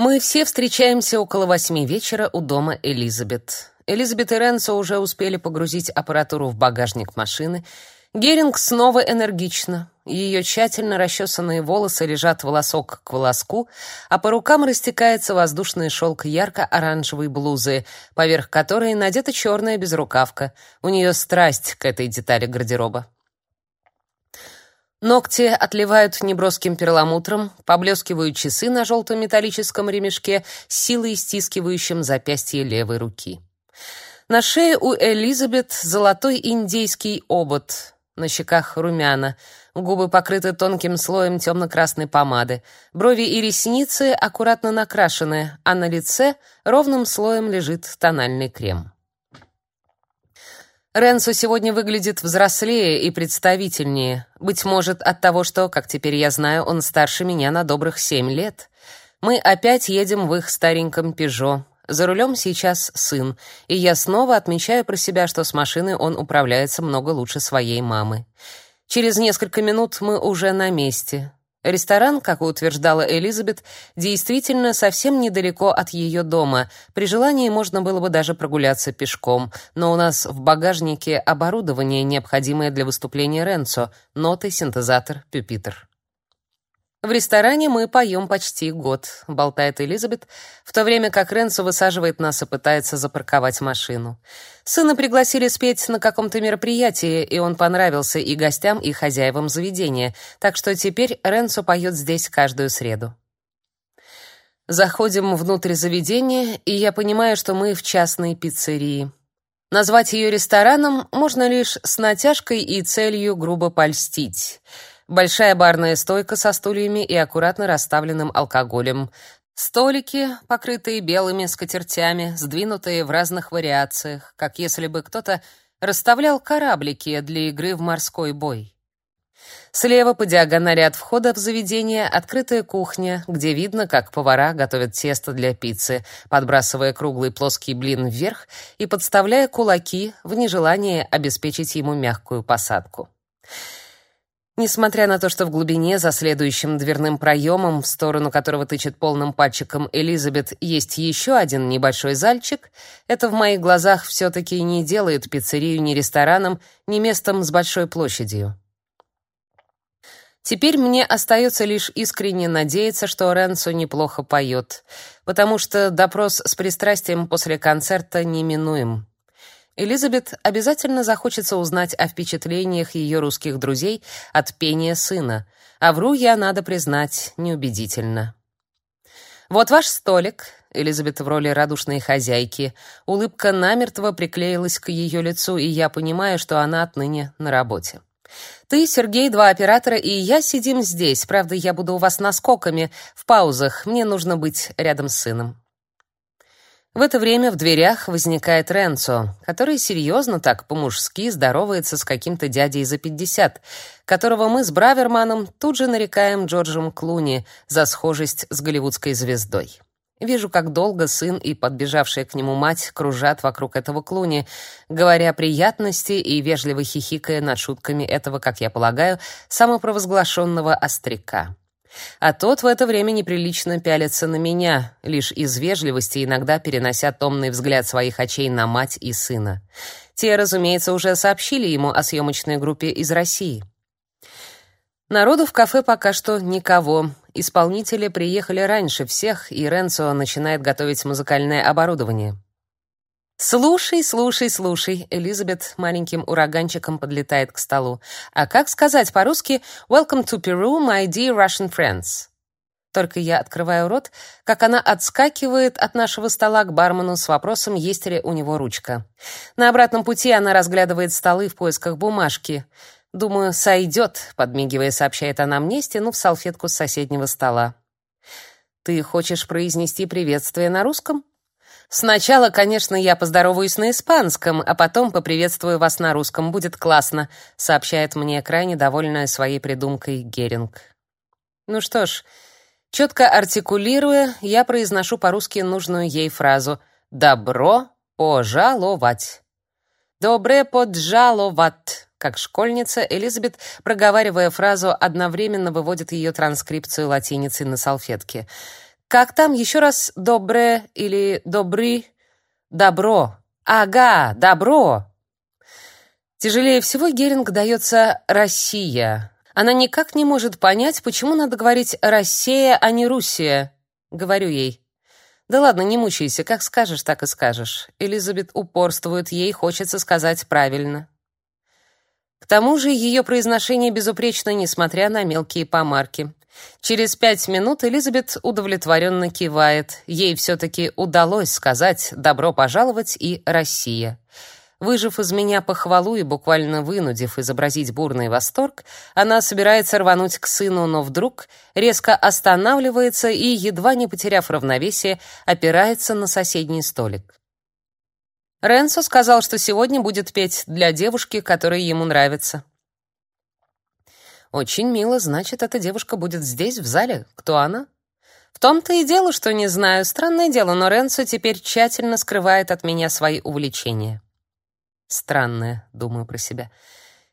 Мы все встречаемся около восьми вечера у дома Элизабет. Элизабет и Ренсо уже успели погрузить аппаратуру в багажник машины. Геринг снова энергично. Ее тщательно расчесанные волосы лежат волосок к волоску, а по рукам растекается воздушный шелк ярко-оранжевой блузы, поверх которой надета черная безрукавка. У нее страсть к этой детали гардероба. Ногти отливают неброским перламутром, поблескивают часы на желтом металлическом ремешке, силой стискивающим запястье левой руки. На шее у Элизабет золотой индейский обод, на щеках румяна, губы покрыты тонким слоем темно-красной помады, брови и ресницы аккуратно накрашены, а на лице ровным слоем лежит тональный крем. Ренсо сегодня выглядит взрослее и представительнее. Быть может, от того, что, как теперь я знаю, он старше меня на добрых семь лет. Мы опять едем в их стареньком «Пежо». За рулем сейчас сын, и я снова отмечаю про себя, что с машиной он управляется много лучше своей мамы. Через несколько минут мы уже на месте. Ресторан, как утверждала Элизабет, действительно совсем недалеко от ее дома. При желании можно было бы даже прогуляться пешком, но у нас в багажнике оборудование, необходимое для выступления Ренцо: ноты, синтезатор, пюпитр. В ресторане мы поем почти год, болтает Элизабет, в то время как Ренцо высаживает нас и пытается запарковать машину. Сына пригласили спеть на каком-то мероприятии, и он понравился и гостям, и хозяевам заведения, так что теперь Ренцо поет здесь каждую среду. Заходим внутрь заведения, и я понимаю, что мы в частной пиццерии. Назвать ее рестораном можно лишь с натяжкой и целью грубо польстить — Большая барная стойка со стульями и аккуратно расставленным алкоголем. Столики, покрытые белыми скатертями, сдвинутые в разных вариациях, как если бы кто-то расставлял кораблики для игры в морской бой. Слева по диагонали от входа в заведение открытая кухня, где видно, как повара готовят тесто для пиццы, подбрасывая круглый плоский блин вверх и подставляя кулаки в нежелании обеспечить ему мягкую посадку. Несмотря на то, что в глубине, за следующим дверным проемом, в сторону которого тычет полным пальчиком Элизабет, есть еще один небольшой зальчик, это в моих глазах все-таки не делает пиццерию ни рестораном, ни местом с большой площадью. Теперь мне остается лишь искренне надеяться, что Ренцо неплохо поет, потому что допрос с пристрастием после концерта неминуем. Элизабет обязательно захочется узнать о впечатлениях ее русских друзей от пения сына, а вру я, надо признать, неубедительно. «Вот ваш столик», — Элизабет в роли радушной хозяйки. Улыбка намертво приклеилась к ее лицу, и я понимаю, что она отныне на работе. «Ты, Сергей, два оператора, и я сидим здесь. Правда, я буду у вас наскоками, в паузах. Мне нужно быть рядом с сыном». В это время в дверях возникает Ренцо, который серьезно так по-мужски здоровается с каким-то дядей за пятьдесят, которого мы с Браверманом тут же нарекаем Джорджем Клуни за схожесть с голливудской звездой. Вижу, как долго сын и подбежавшая к нему мать кружат вокруг этого Клуни, говоря приятности и вежливо хихикая над шутками этого, как я полагаю, самопровозглашенного остряка. А тот в это время неприлично пялится на меня, лишь из вежливости иногда перенося томный взгляд своих очей на мать и сына. Те, разумеется, уже сообщили ему о съемочной группе из России. Народу в кафе пока что никого. Исполнители приехали раньше всех, и Ренцо начинает готовить музыкальное оборудование. «Слушай, слушай, слушай», — Элизабет маленьким ураганчиком подлетает к столу. «А как сказать по-русски «Welcome to Peru, my dear Russian friends»?» Только я открываю рот, как она отскакивает от нашего стола к бармену с вопросом, есть ли у него ручка. На обратном пути она разглядывает столы в поисках бумажки. «Думаю, сойдет», — подмигивая, сообщает она мне, стянув салфетку с соседнего стола. «Ты хочешь произнести приветствие на русском?» Сначала, конечно, я поздороваюсь на испанском, а потом поприветствую вас на русском. Будет классно, сообщает мне крайне довольная своей придумкой Геринг. Ну что ж, четко артикулируя, я произношу по-русски нужную ей фразу: "Добро пожаловать". Добре поджаловать. Как школьница, Элизабет, проговаривая фразу, одновременно выводит ее транскрипцию латиницей на салфетке. Как там еще раз добре или добры? Добро. Ага, добро. Тяжелее всего Геринг дается Россия. Она никак не может понять, почему надо говорить Россия, а не Руссия. Говорю ей: да ладно, не мучайся, как скажешь, так и скажешь. Элизабет упорствует, ей хочется сказать правильно. К тому же ее произношение безупречно, несмотря на мелкие помарки. Через пять минут Элизабет удовлетворенно кивает. Ей все-таки удалось сказать «добро пожаловать» и «Россия». Выжив из меня похвалу и буквально вынудив изобразить бурный восторг, она собирается рвануть к сыну, но вдруг резко останавливается и, едва не потеряв равновесие, опирается на соседний столик. Ренсо сказал, что сегодня будет петь для девушки, которая ему нравится. Очень мило, значит, эта девушка будет здесь, в зале. Кто она? В том-то и дело, что не знаю. Странное дело, но Ренсо теперь тщательно скрывает от меня свои увлечения. Странное, думаю про себя.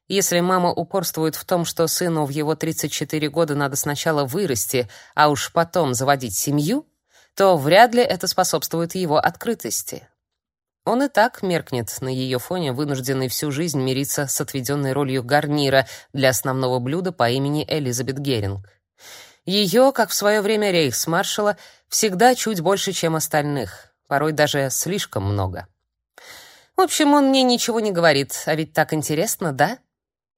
Если мама упорствует в том, что сыну в его 34 года надо сначала вырасти, а уж потом заводить семью, то вряд ли это способствует его открытости. Он и так меркнет на ее фоне, вынужденный всю жизнь мириться с отведенной ролью гарнира для основного блюда по имени Элизабет Геринг. Ее, как в свое время рейхсмаршала, всегда чуть больше, чем остальных, порой даже слишком много. В общем, он мне ничего не говорит, а ведь так интересно, да?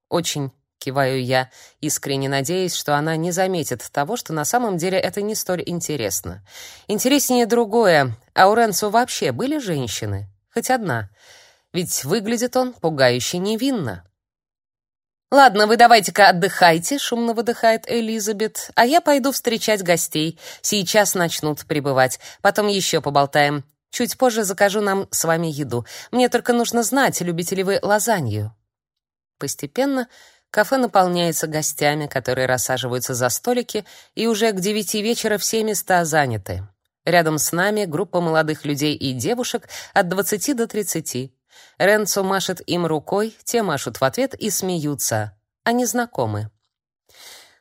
Очень киваю я, искренне надеясь, что она не заметит того, что на самом деле это не столь интересно. Интереснее другое. А у Ренцо вообще были женщины? Хоть одна. Ведь выглядит он пугающе невинно. Ладно, вы давайте-ка отдыхайте, шумно выдыхает Элизабет, а я пойду встречать гостей. Сейчас начнут прибывать. Потом еще поболтаем. Чуть позже закажу нам с вами еду. Мне только нужно знать, любите ли вы лазанью. Постепенно кафе наполняется гостями, которые рассаживаются за столики, и уже к девяти вечера все места заняты. Рядом с нами группа молодых людей и девушек от двадцати до тридцати. Ренцо машет им рукой, те машут в ответ и смеются. Они знакомы.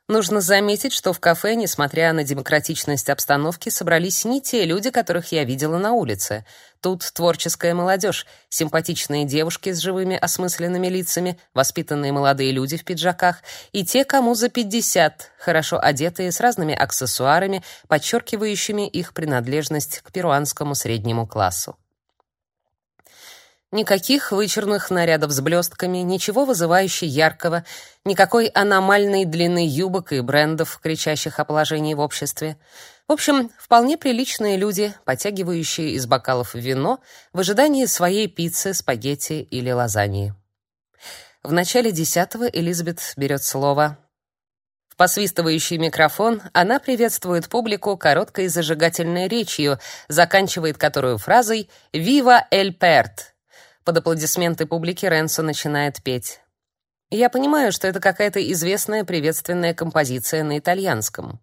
Нужно заметить, что в кафе, несмотря на демократичность обстановки, собрались не те люди, которых я видела на улице. Тут творческая молодежь, симпатичные девушки с живыми осмысленными лицами, воспитанные молодые люди в пиджаках и те, кому за 50, хорошо одетые с разными аксессуарами, подчеркивающими их принадлежность к перуанскому среднему классу. Никаких вычурных нарядов с блестками, ничего вызывающе яркого, никакой аномальной длины юбок и брендов, кричащих о положении в обществе. В общем, вполне приличные люди, потягивающие из бокалов вино в ожидании своей пиццы, спагетти или лазаньи. В начале десятого Элизабет берет слово. В посвистывающий микрофон она приветствует публику короткой зажигательной речью, заканчивает которую фразой «Viva el Pert!» Под аплодисменты публики Ренсо начинает петь. Я понимаю, что это какая-то известная приветственная композиция на итальянском.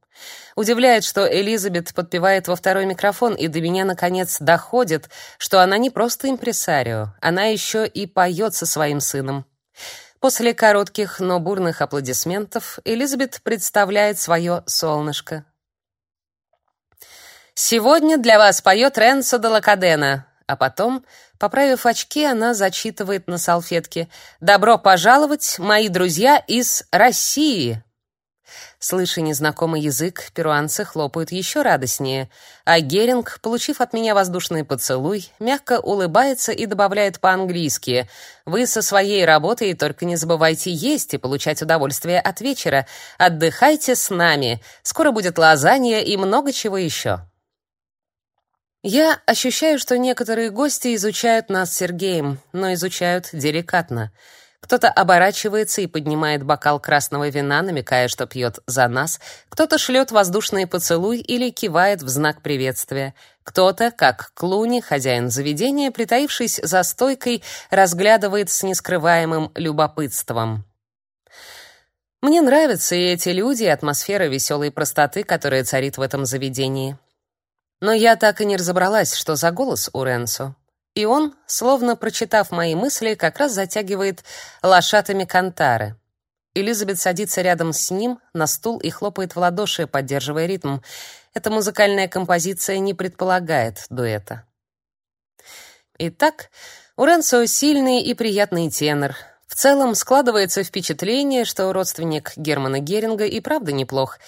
Удивляет, что Элизабет подпевает во второй микрофон, и до меня наконец доходит, что она не просто импресарио, она еще и поет со своим сыном. После коротких, но бурных аплодисментов Элизабет представляет свое солнышко. Сегодня для вас поет Ренцо де Лакадена, а потом Поправив очки, она зачитывает на салфетке: "Добро пожаловать, мои друзья из России". Слыша незнакомый язык, перуанцы хлопают еще радостнее, а Геринг, получив от меня воздушный поцелуй, мягко улыбается и добавляет по-английски: "Вы со своей работой только не забывайте есть и получать удовольствие от вечера. Отдыхайте с нами. Скоро будет лазанья и много чего еще». Я ощущаю, что некоторые гости изучают нас с Сергеем, но изучают деликатно. Кто-то оборачивается и поднимает бокал красного вина, намекая, что пьет за нас. Кто-то шлет воздушный поцелуй или кивает в знак приветствия. Кто-то, как Клуни, хозяин заведения, притаившись за стойкой, разглядывает с нескрываемым любопытством. Мне нравятся и эти люди, и атмосфера веселой простоты, которая царит в этом заведении. Но я так и не разобралась, что за голос у Ренсо. И он, словно прочитав мои мысли, как раз затягивает лошатами кантары. Элизабет садится рядом с ним на стул и хлопает в ладоши, поддерживая ритм. Эта музыкальная композиция не предполагает дуэта. Итак, у Ренцо сильный и приятный тенор. В целом складывается впечатление, что родственник Германа Геринга и правда неплох.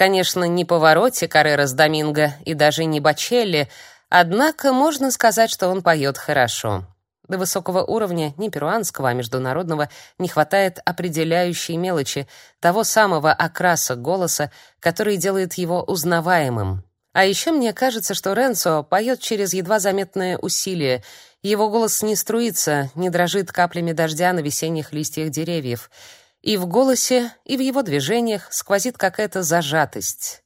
Конечно, не Паваротти, Каррерас Доминго и даже не Бачелли, однако можно сказать, что он поет хорошо. До высокого уровня, не перуанского, а международного, не хватает определяющей мелочи, того самого окраса голоса, который делает его узнаваемым. А еще мне кажется, что Ренцо поет через едва заметное усилие. Его голос не струится, не дрожит каплями дождя на весенних листьях деревьев. И в голосе, и в его движениях сквозит какая-то зажатость.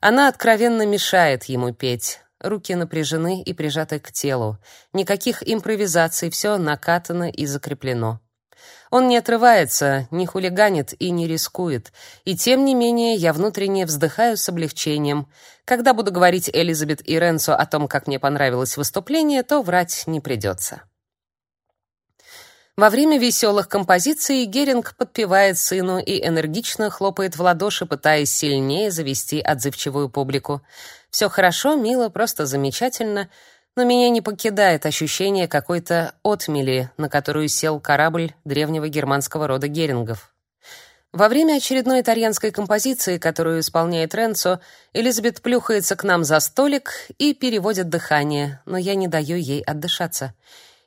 Она откровенно мешает ему петь. Руки напряжены и прижаты к телу. Никаких импровизаций, все накатано и закреплено. Он не отрывается, не хулиганит и не рискует. И тем не менее, я внутренне вздыхаю с облегчением. Когда буду говорить Элизабет и Ренцо о том, как мне понравилось выступление, то врать не придется. Во время веселых композиций Геринг подпевает сыну и энергично хлопает в ладоши, пытаясь сильнее завести отзывчивую публику. Все хорошо, мило, просто замечательно, но меня не покидает ощущение какой-то отмели, на которую сел корабль древнего германского рода Герингов. Во время очередной итальянской композиции, которую исполняет Ренцо, Элизабет плюхается к нам за столик и переводит дыхание, но я не даю ей отдышаться.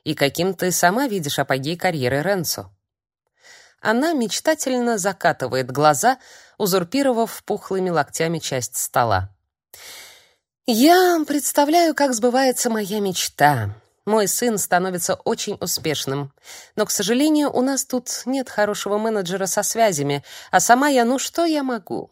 И каким ты сама видишь апогей карьеры Ренцо? Она мечтательно закатывает глаза, узурпировав пухлыми локтями часть стола. Я представляю, как сбывается моя мечта. Мой сын становится очень успешным. Но, к сожалению, у нас тут нет хорошего менеджера со связями, а сама я, ну что я могу?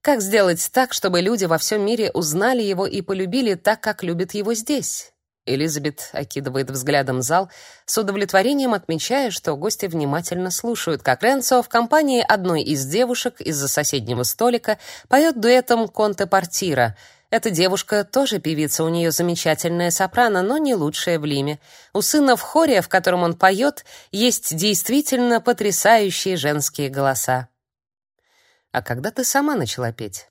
Как сделать так, чтобы люди во всем мире узнали его и полюбили так, как любят его здесь? Элизабет окидывает взглядом зал, с удовлетворением отмечая, что гости внимательно слушают, как Ренцо в компании одной из девушек из-за соседнего столика поет дуэтом Конте Портира — эта девушка тоже певица, у нее замечательная сопрано, но не лучшая в Лиме. У сына в хоре, в котором он поет, есть действительно потрясающие женские голоса. А когда ты сама начала петь?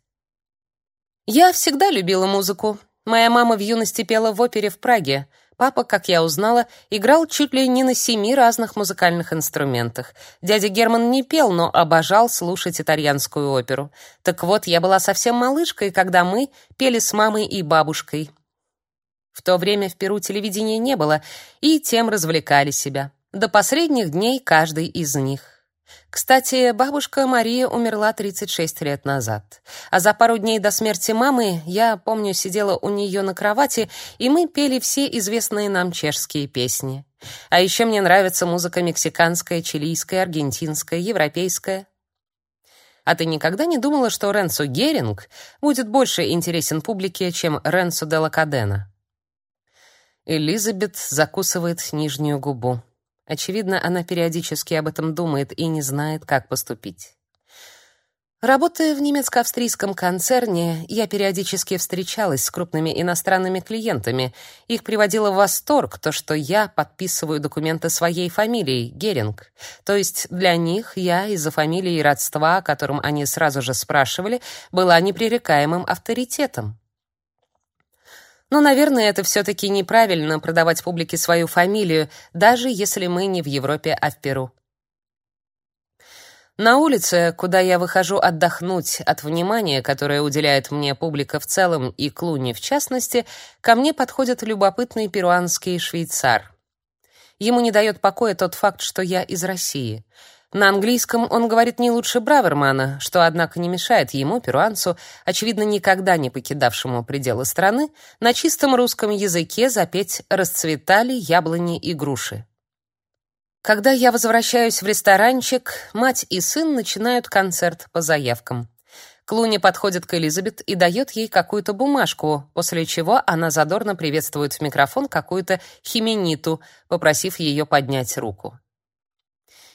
Я всегда любила музыку. Моя мама в юности пела в опере в Праге. Папа, как я узнала, играл чуть ли не на семи разных музыкальных инструментах. Дядя Герман не пел, но обожал слушать итальянскую оперу. Так вот, я была совсем малышкой, когда мы пели с мамой и бабушкой. В то время в Перу телевидения не было, и тем развлекали себя. До последних дней каждый из них. Кстати, бабушка Мария умерла 36 лет назад. А за пару дней до смерти мамы я, помню, сидела у нее на кровати, и мы пели все известные нам чешские песни. А еще мне нравится музыка мексиканская, чилийская, аргентинская, европейская. А ты никогда не думала, что Ренцо Геринг будет больше интересен публике, чем Ренцо де ла Кадена? Элизабет закусывает нижнюю губу. Очевидно, она периодически об этом думает и не знает, как поступить. Работая в немецко-австрийском концерне, я периодически встречалась с крупными иностранными клиентами. Их приводило в восторг то, что я подписываю документы своей фамилией Геринг. То есть для них я из-за фамилии и родства, о котором они сразу же спрашивали, была непререкаемым авторитетом. Но, наверное, это все-таки неправильно продавать публике свою фамилию, даже если мы не в Европе, а в Перу. На улице, куда я выхожу отдохнуть от внимания, которое уделяет мне публика в целом и Клуни в частности, ко мне подходит любопытный перуанский швейцар. Ему не дает покоя тот факт, что я из России — на английском он говорит не лучше Бравермана, что, однако, не мешает ему, перуанцу, очевидно, никогда не покидавшему пределы страны, на чистом русском языке запеть «Расцветали яблони и груши». Когда я возвращаюсь в ресторанчик, мать и сын начинают концерт по заявкам. Клуни подходит к Элизабет и дает ей какую-то бумажку, после чего она задорно приветствует в микрофон какую-то химениту, попросив ее поднять руку.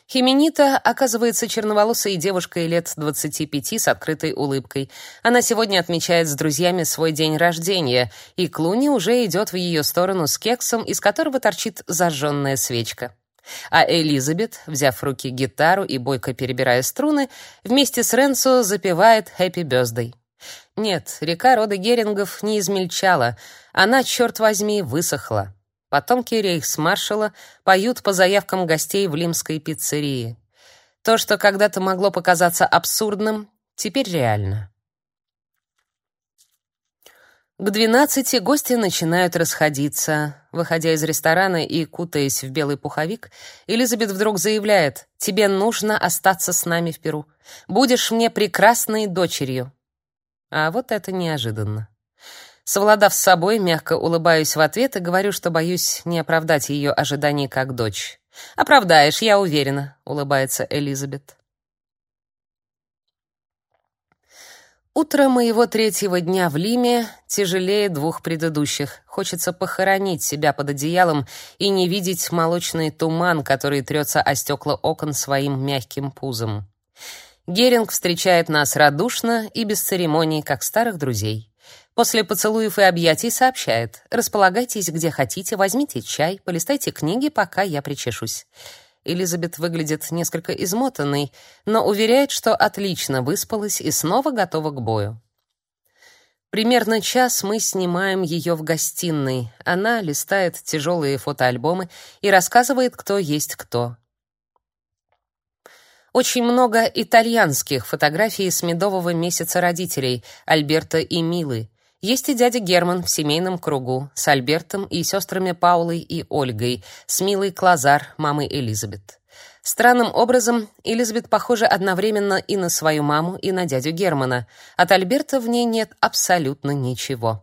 Хименита оказывается черноволосой девушкой лет 25 с открытой улыбкой. Она сегодня отмечает с друзьями свой день рождения, и Клуни уже идет в ее сторону с кексом, из которого торчит зажженная свечка. А Элизабет, взяв в руки гитару и бойко перебирая струны, вместе с Ренсо запевает «Happy Birthday». Нет, река рода Герингов не измельчала, она, черт возьми, высохла. Потомки рейхсмаршала поют по заявкам гостей в лимской пиццерии. То, что когда-то могло показаться абсурдным, теперь реально. К двенадцати гости начинают расходиться. Выходя из ресторана и кутаясь в белый пуховик, Элизабет вдруг заявляет: "Тебе нужно остаться с нами в Перу. Будешь мне прекрасной дочерью". А вот это неожиданно. Совладав с собой, мягко улыбаюсь в ответ и говорю, что боюсь не оправдать ее ожиданий как дочь. "Оправдаешь, я уверена", улыбается Элизабет. Утро моего третьего дня в Лиме тяжелее двух предыдущих. Хочется похоронить себя под одеялом и не видеть молочный туман, который трется о стекла окон своим мягким пузом. Геринг встречает нас радушно и без церемоний, как старых друзей. После поцелуев и объятий сообщает: "Располагайтесь где хотите, возьмите чай, полистайте книги, пока я причешусь". Элизабет выглядит несколько измотанной, но уверяет, что отлично выспалась и снова готова к бою. Примерно час мы снимаем ее в гостиной. Она листает тяжелые фотоальбомы и рассказывает, кто есть кто. Очень много итальянских фотографий с медового месяца родителей Альберта и Милы. Есть и дядя Герман в семейном кругу с Альбертом и сестрами Паулой и Ольгой, с Милой Клазар, мамой Элизабет. Странным образом Элизабет похожа одновременно и на свою маму, и на дядю Германа. От Альберта в ней нет абсолютно ничего.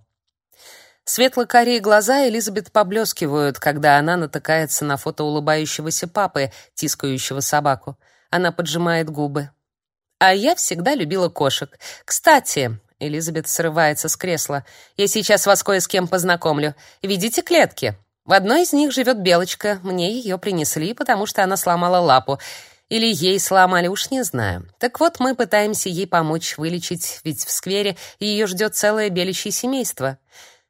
Светло-карие глаза Элизабет поблескивают, когда она натыкается на фото улыбающегося папы, тискающего собаку. Она поджимает губы. А я всегда любила кошек. Кстати, Элизабет срывается с кресла. «Я сейчас вас кое с кем познакомлю. Видите клетки? В одной из них живет белочка. Мне ее принесли, потому что она сломала лапу. Или ей сломали, уж не знаю. Так вот, мы пытаемся ей помочь вылечить, ведь в сквере ее ждет целое беличье семейство».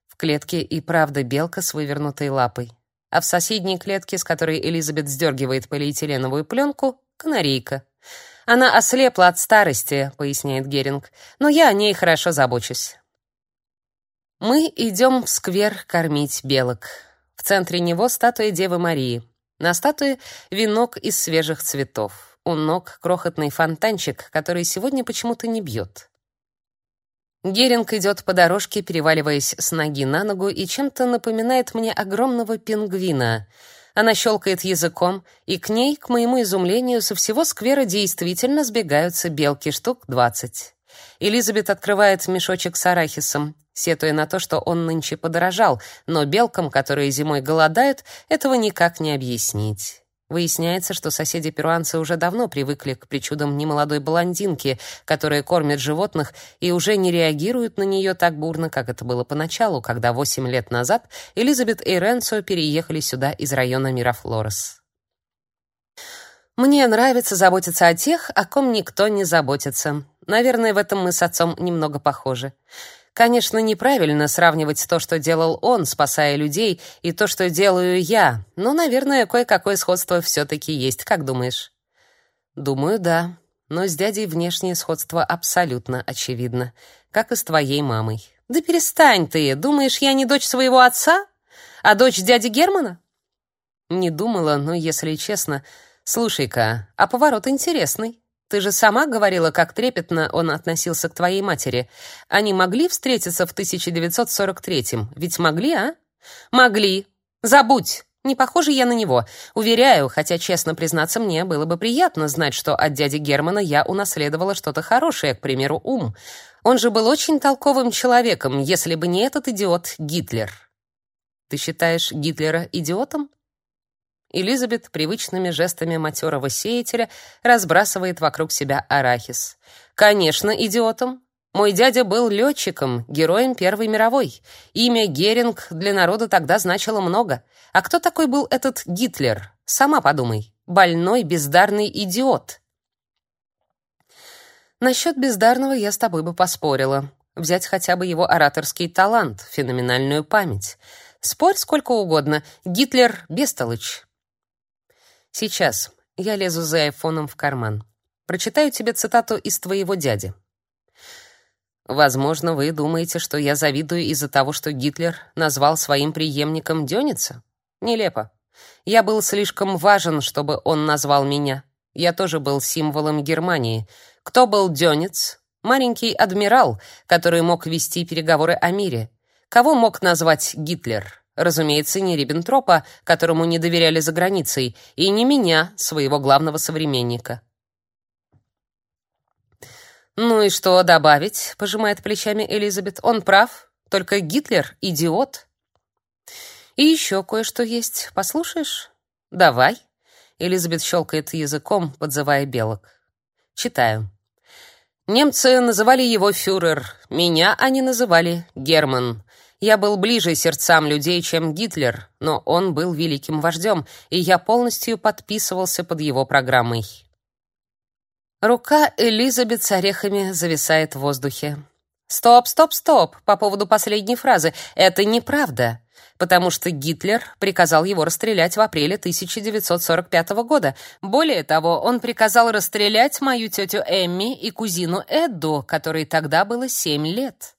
В клетке и правда белка с вывернутой лапой. А в соседней клетке, с которой Элизабет сдергивает полиэтиленовую пленку, канарейка. Она ослепла от старости, поясняет Геринг. Но я о ней хорошо забочусь. Мы идем в сквер кормить белок. В центре него статуя Девы Марии. На статуе венок из свежих цветов. У ног крохотный фонтанчик, который сегодня почему-то не бьет. Геринг идет по дорожке, переваливаясь с ноги на ногу, и чем-то напоминает мне огромного пингвина — она щелкает языком, и к ней, к моему изумлению, со всего сквера действительно сбегаются белки штук двадцать. Элизабет открывает мешочек с арахисом, сетуя на то, что он нынче подорожал, но белкам, которые зимой голодают, этого никак не объяснить. Выясняется, что соседи-перуанцы уже давно привыкли к причудам немолодой блондинки, которая кормит животных и уже не реагирует на нее так бурно, как это было поначалу, когда восемь лет назад Элизабет и Ренцо переехали сюда из района Мирафлорес. Мне нравится заботиться о тех, о ком никто не заботится. Наверное, в этом мы с отцом немного похожи. Конечно, неправильно сравнивать то, что делал он, спасая людей, и то, что делаю я. Но, наверное, кое-какое сходство все таки есть, как думаешь? Думаю, да. Но с дядей внешнее сходство абсолютно очевидно, как и с твоей мамой. Да перестань ты. Думаешь, я не дочь своего отца, а дочь дяди Германа? Не думала, но если честно, слушай-ка, а поворот интересный. Ты же сама говорила, как трепетно он относился к твоей матери. Они могли встретиться в 1943-м? Ведь могли, а? Могли. Забудь. Не похожа я на него. Уверяю, хотя, честно признаться, мне было бы приятно знать, что от дяди Германа я унаследовала что-то хорошее, к примеру, ум. Он же был очень толковым человеком, если бы не этот идиот Гитлер. Ты считаешь Гитлера идиотом? Элизабет привычными жестами матерого сеятеля разбрасывает вокруг себя арахис. Конечно, идиотом. Мой дядя был летчиком, героем Первой мировой. Имя Геринг для народа тогда значило много. А кто такой был этот Гитлер? Сама подумай. Больной, бездарный идиот. Насчет бездарного я с тобой бы поспорила. Взять хотя бы его ораторский талант, феноменальную память. Спорь сколько угодно. Гитлер бестолочь. Сейчас. Я лезу за айфоном в карман. Прочитаю тебе цитату из твоего дяди. Возможно, вы думаете, что я завидую из-за того, что Гитлер назвал своим преемником Дёница? Нелепо. Я был слишком важен, чтобы он назвал меня. Я тоже был символом Германии. Кто был Дёниц? Маленький адмирал, который мог вести переговоры о мире. Кого мог назвать Гитлер? Разумеется, не Риббентропа, которому не доверяли за границей, и не меня, своего главного современника. «Ну и что добавить?» — пожимает плечами Элизабет. «Он прав. Только Гитлер — идиот». «И еще кое-что есть. Послушаешь?» «Давай». Элизабет щелкает языком, подзывая белок. Читаю. Немцы называли его фюрер, меня они называли Герман. Я был ближе сердцам людей, чем Гитлер, но он был великим вождем, и я полностью подписывался под его программой. Рука Элизабет с орехами зависает в воздухе. Стоп, стоп, стоп. По поводу последней фразы. Это неправда, потому что Гитлер приказал его расстрелять в апреле 1945 года. Более того, он приказал расстрелять мою тетю Эмми и кузину Эдду, которой тогда было семь лет.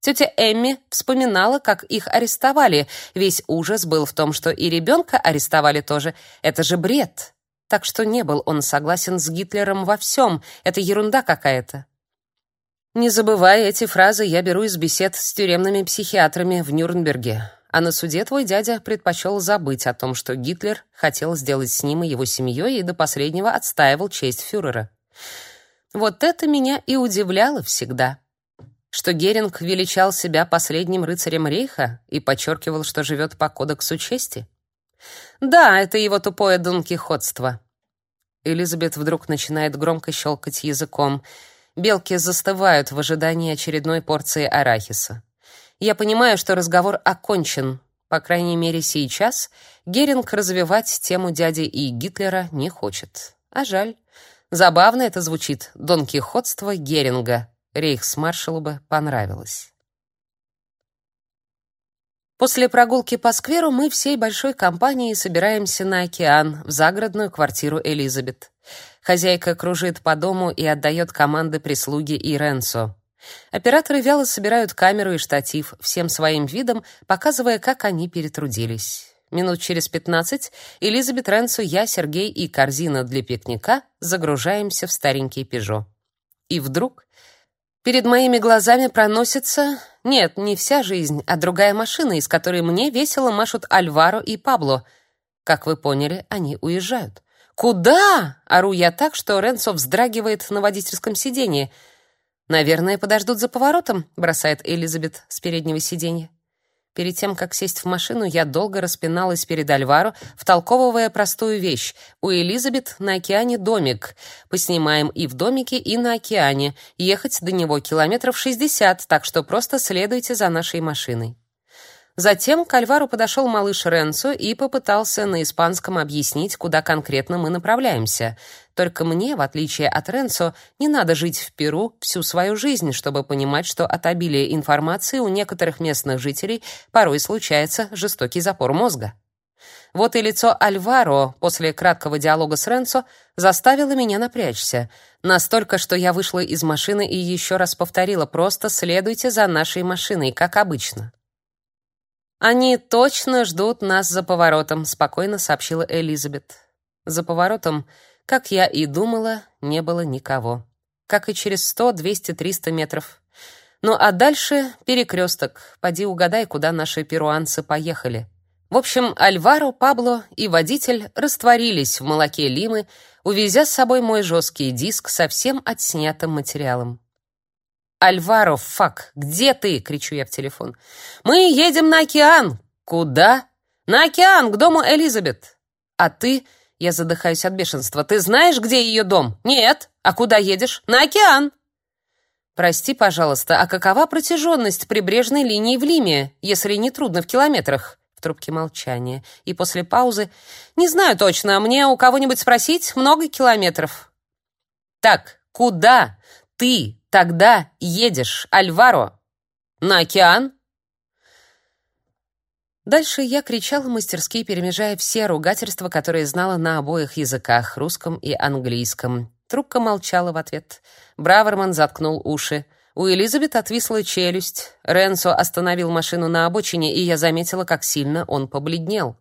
Тетя Эмми вспоминала, как их арестовали. Весь ужас был в том, что и ребенка арестовали тоже. Это же бред. Так что не был он согласен с Гитлером во всем. Это ерунда какая-то. Не забывая эти фразы, я беру из бесед с тюремными психиатрами в Нюрнберге. А на суде твой дядя предпочел забыть о том, что Гитлер хотел сделать с ним и его семьей и до последнего отстаивал честь фюрера. Вот это меня и удивляло всегда. Что Геринг величал себя последним рыцарем Рейха и подчеркивал, что живет по кодексу чести. Да, это его тупое донкихотство. Элизабет вдруг начинает громко щелкать языком. Белки застывают в ожидании очередной порции арахиса. Я понимаю, что разговор окончен. По крайней мере, сейчас Геринг развивать тему дяди и Гитлера не хочет. А жаль. Забавно это звучит. Донкихотство Геринга. Рейхсмаршалу бы понравилось. После прогулки по скверу мы всей большой компанией собираемся на океан, в загородную квартиру Элизабет. Хозяйка кружит по дому и отдает команды прислуге и Ренсо. Операторы вяло собирают камеру и штатив, всем своим видом показывая, как они перетрудились. Минут через пятнадцать Элизабет Ренсо, я, Сергей и корзина для пикника загружаемся в старенький «Пежо». И вдруг Перед моими глазами проносится, нет, не вся жизнь, а другая машина, из которой мне весело машут Альваро и Пабло. Как вы поняли, они уезжают. Куда? ору я так, что Ренцо вздрагивает на водительском сиденье. Наверное, подождут за поворотом, бросает Элизабет с переднего сиденья. Перед тем, как сесть в машину, я долго распиналась перед Альваро, втолковывая простую вещь. У Элизабет на океане домик. Поснимаем и в домике, и на океане. Ехать до него километров шестьдесят, так что просто следуйте за нашей машиной. Затем к Альвару подошел малыш Ренцо и попытался на испанском объяснить, куда конкретно мы направляемся. Только мне, в отличие от Ренцо, не надо жить в Перу всю свою жизнь, чтобы понимать, что от обилия информации у некоторых местных жителей порой случается жестокий запор мозга. Вот и лицо Альваро после краткого диалога с Ренцо заставило меня напрячься. Настолько, что я вышла из машины и еще раз повторила «просто следуйте за нашей машиной, как обычно». Они точно ждут нас за поворотом, спокойно сообщила Элизабет. За поворотом, как я и думала, не было никого. Как и через сто, двести, триста метров. Ну а дальше перекресток. Поди угадай, куда наши перуанцы поехали. В общем, Альваро, Пабло и водитель растворились в молоке лимы, увезя с собой мой жесткий диск со всем отснятым материалом. «Альваро, фак, где ты?» — кричу я в телефон. «Мы едем на океан!» «Куда?» «На океан, к дому Элизабет!» «А ты...» — я задыхаюсь от бешенства. «Ты знаешь, где ее дом?» «Нет!» «А куда едешь?» «На океан!» «Прости, пожалуйста, а какова протяженность прибрежной линии в Лиме, если не трудно в километрах?» В трубке молчание. И после паузы... «Не знаю точно, мне у кого-нибудь спросить? Много километров?» «Так, куда ты Тогда едешь, Альваро, на океан. Дальше я кричала мастерски, перемежая все ругательства, которые знала на обоих языках, русском и английском. Трубка молчала в ответ. Браверман заткнул уши. У Элизабет отвисла челюсть. Ренсо остановил машину на обочине, и я заметила, как сильно он побледнел.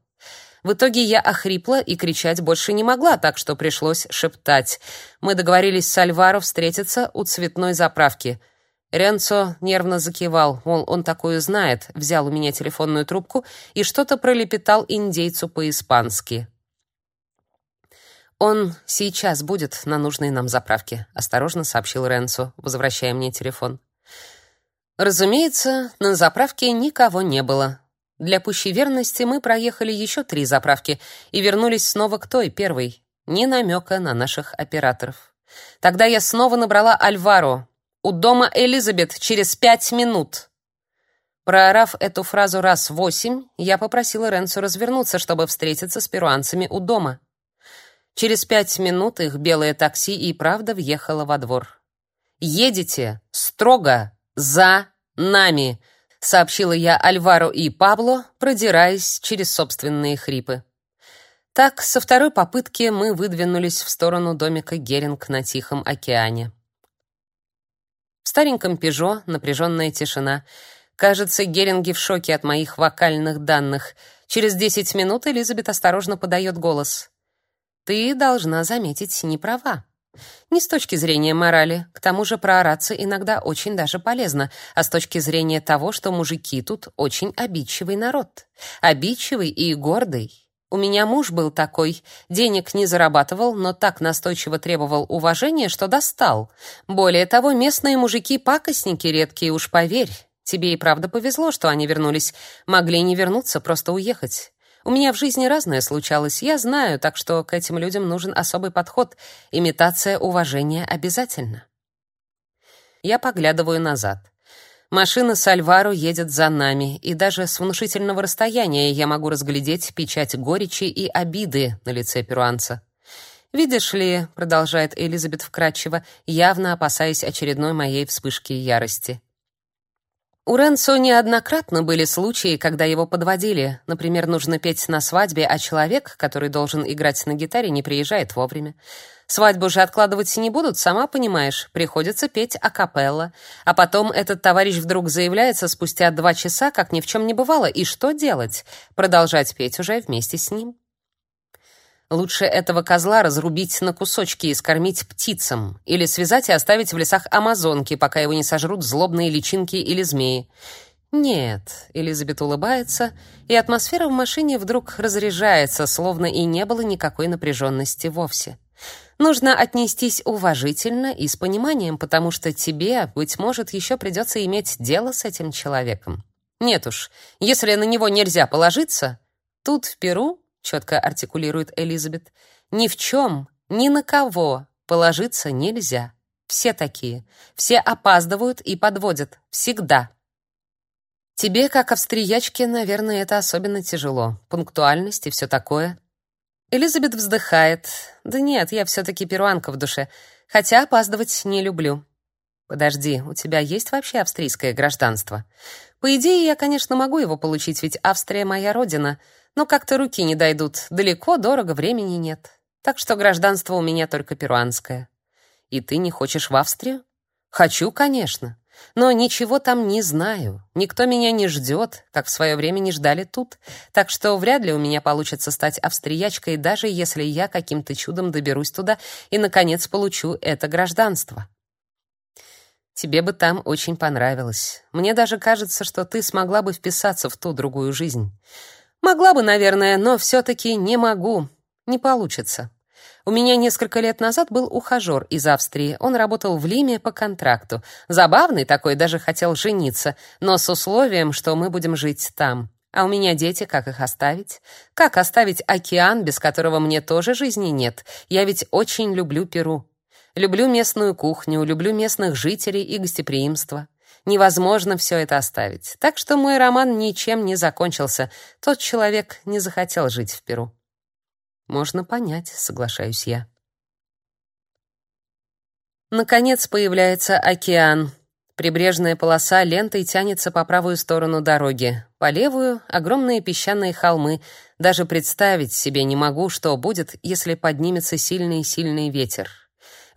В итоге я охрипла и кричать больше не могла, так что пришлось шептать. Мы договорились с Альваро встретиться у цветной заправки. Ренцо нервно закивал, мол, он такое знает, взял у меня телефонную трубку и что-то пролепетал индейцу по-испански. «Он сейчас будет на нужной нам заправке», — осторожно сообщил Ренцо, возвращая мне телефон. Разумеется, на заправке никого не было. Для пущей верности мы проехали еще три заправки и вернулись снова к той, первой, ни намека на наших операторов. Тогда я снова набрала Альваро. «У дома Элизабет через пять минут». Проорав эту фразу раз восемь, я попросила Ренцу развернуться, чтобы встретиться с перуанцами у дома. Через пять минут их белое такси и правда въехало во двор. «Едете строго за нами», сообщила я Альваро и Пабло, продираясь через собственные хрипы. Так, со второй попытки мы выдвинулись в сторону домика Геринг на Тихом океане. В стареньком «Пежо» напряженная тишина. Кажется, Геринги в шоке от моих вокальных данных. Через десять минут Элизабет осторожно подает голос. «Ты должна заметить, не права». Не с точки зрения морали, к тому же проораться иногда очень даже полезно, а с точки зрения того, что мужики тут очень обидчивый народ. Обидчивый и гордый. У меня муж был такой, денег не зарабатывал, но так настойчиво требовал уважения, что достал. Более того, местные мужики пакостники редкие, уж поверь. Тебе и правда повезло, что они вернулись. Могли не вернуться, просто уехать. У меня в жизни разное случалось, я знаю, так что к этим людям нужен особый подход. Имитация уважения обязательно. Я поглядываю назад. Машина с Альваро едет за нами, и даже с внушительного расстояния я могу разглядеть печать горечи и обиды на лице перуанца. «Видишь ли», — продолжает Элизабет вкратчиво, явно опасаясь очередной моей вспышки ярости, у Ренцо неоднократно были случаи, когда его подводили. Например, нужно петь на свадьбе, а человек, который должен играть на гитаре, не приезжает вовремя. Свадьбу же откладывать не будут, сама понимаешь. Приходится петь акапелла. А потом этот товарищ вдруг заявляется спустя два часа, как ни в чем не бывало. И что делать? Продолжать петь уже вместе с ним. Лучше этого козла разрубить на кусочки и скормить птицам, или связать и оставить в лесах Амазонки, пока его не сожрут злобные личинки или змеи. Нет, Элизабет улыбается, и атмосфера в машине вдруг разряжается, словно и не было никакой напряженности вовсе. Нужно отнестись уважительно и с пониманием, потому что тебе, быть может, еще придется иметь дело с этим человеком. Нет уж, если на него нельзя положиться, тут в Перу четко артикулирует Элизабет. Ни в чем, ни на кого положиться нельзя. Все такие. Все опаздывают и подводят. Всегда. Тебе, как австриячке, наверное, это особенно тяжело. Пунктуальность и все такое. Элизабет вздыхает. Да нет, я все таки перуанка в душе, хотя опаздывать не люблю. Подожди, у тебя есть вообще австрийское гражданство? По идее, я, конечно, могу его получить, ведь Австрия моя родина, но как-то руки не дойдут. Далеко, дорого, времени нет. Так что гражданство у меня только перуанское. И ты не хочешь в Австрию? Хочу, конечно. Но ничего там не знаю. Никто меня не ждет, как в свое время не ждали тут. Так что вряд ли у меня получится стать австриячкой, даже если я каким-то чудом доберусь туда и, наконец, получу это гражданство. Тебе бы там очень понравилось. Мне даже кажется, что ты смогла бы вписаться в ту другую жизнь. Могла бы, наверное, но все таки не могу. Не получится. У меня несколько лет назад был ухажер из Австрии. Он работал в Лиме по контракту. Забавный такой, даже хотел жениться, но с условием, что мы будем жить там. А у меня дети, как их оставить? Как оставить океан, без которого мне тоже жизни нет? Я ведь очень люблю Перу. Люблю местную кухню, люблю местных жителей и гостеприимство. Невозможно все это оставить. Так что мой роман ничем не закончился. Тот человек не захотел жить в Перу. Можно понять, соглашаюсь я. Наконец появляется океан. Прибрежная полоса лентой тянется по правую сторону дороги. По левую — огромные песчаные холмы. Даже представить себе не могу, что будет, если поднимется сильный-сильный ветер.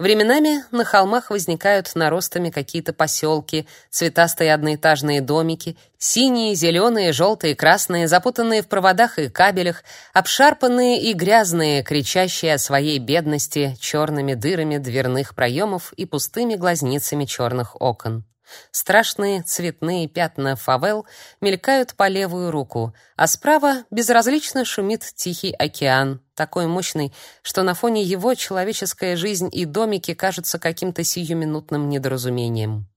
Временами на холмах возникают наростами какие-то поселки, цветастые одноэтажные домики, синие, зеленые, желтые, красные, запутанные в проводах и кабелях, обшарпанные и грязные, кричащие о своей бедности черными дырами дверных проемов и пустыми глазницами черных окон. Страшные цветные пятна фавел мелькают по левую руку, а справа безразлично шумит Тихий океан, такой мощный, что на фоне его человеческая жизнь и домики кажутся каким-то сиюминутным недоразумением.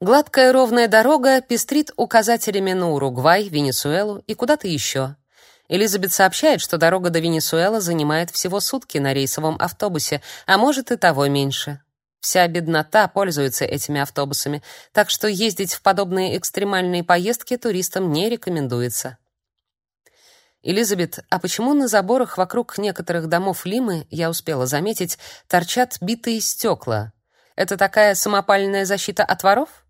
Гладкая ровная дорога пестрит указателями на Уругвай, Венесуэлу и куда-то еще. Элизабет сообщает, что дорога до Венесуэлы занимает всего сутки на рейсовом автобусе, а может и того меньше. Вся беднота пользуется этими автобусами, так что ездить в подобные экстремальные поездки туристам не рекомендуется. Элизабет, а почему на заборах вокруг некоторых домов Лимы, я успела заметить, торчат битые стекла? Это такая самопальная защита от воров?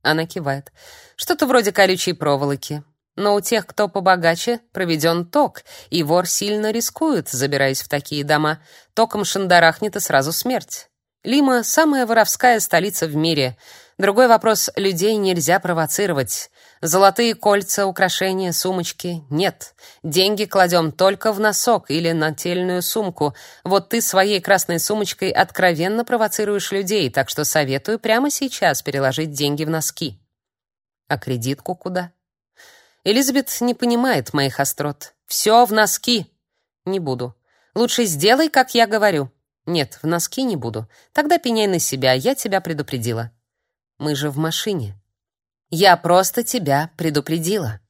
Она кивает. Что-то вроде колючей проволоки. Но у тех, кто побогаче, проведен ток, и вор сильно рискует, забираясь в такие дома. Током шандарахнет и сразу смерть. Лима — самая воровская столица в мире. Другой вопрос — людей нельзя провоцировать. Золотые кольца, украшения, сумочки — нет. Деньги кладем только в носок или нательную сумку. Вот ты своей красной сумочкой откровенно провоцируешь людей, так что советую прямо сейчас переложить деньги в носки. А кредитку куда? Элизабет не понимает моих острот. Все в носки. Не буду. Лучше сделай, как я говорю. Нет, в носки не буду. Тогда пеняй на себя, я тебя предупредила. Мы же в машине. Я просто тебя предупредила.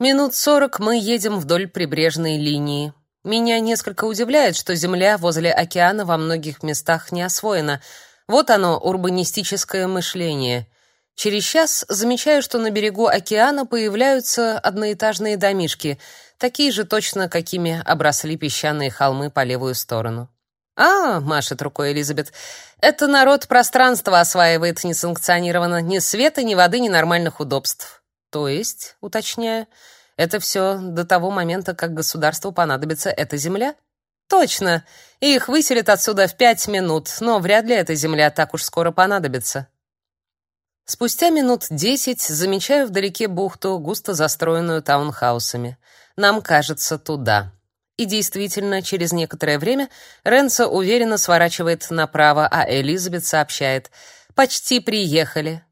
Минут сорок мы едем вдоль прибрежной линии. Меня несколько удивляет, что земля возле океана во многих местах не освоена. Вот оно, урбанистическое мышление. Через час замечаю, что на берегу океана появляются одноэтажные домишки — такие же точно, какими обросли песчаные холмы по левую сторону. «А, — машет рукой Элизабет, — это народ пространство осваивает несанкционированно, ни света, ни воды, ни нормальных удобств. То есть, уточняю, это все до того момента, как государству понадобится эта земля? Точно, их выселят отсюда в пять минут, но вряд ли эта земля так уж скоро понадобится. Спустя минут десять замечаю вдалеке бухту, густо застроенную таунхаусами — нам кажется, туда. И действительно, через некоторое время Ренцо уверенно сворачивает направо, а Элизабет сообщает: "Почти приехали".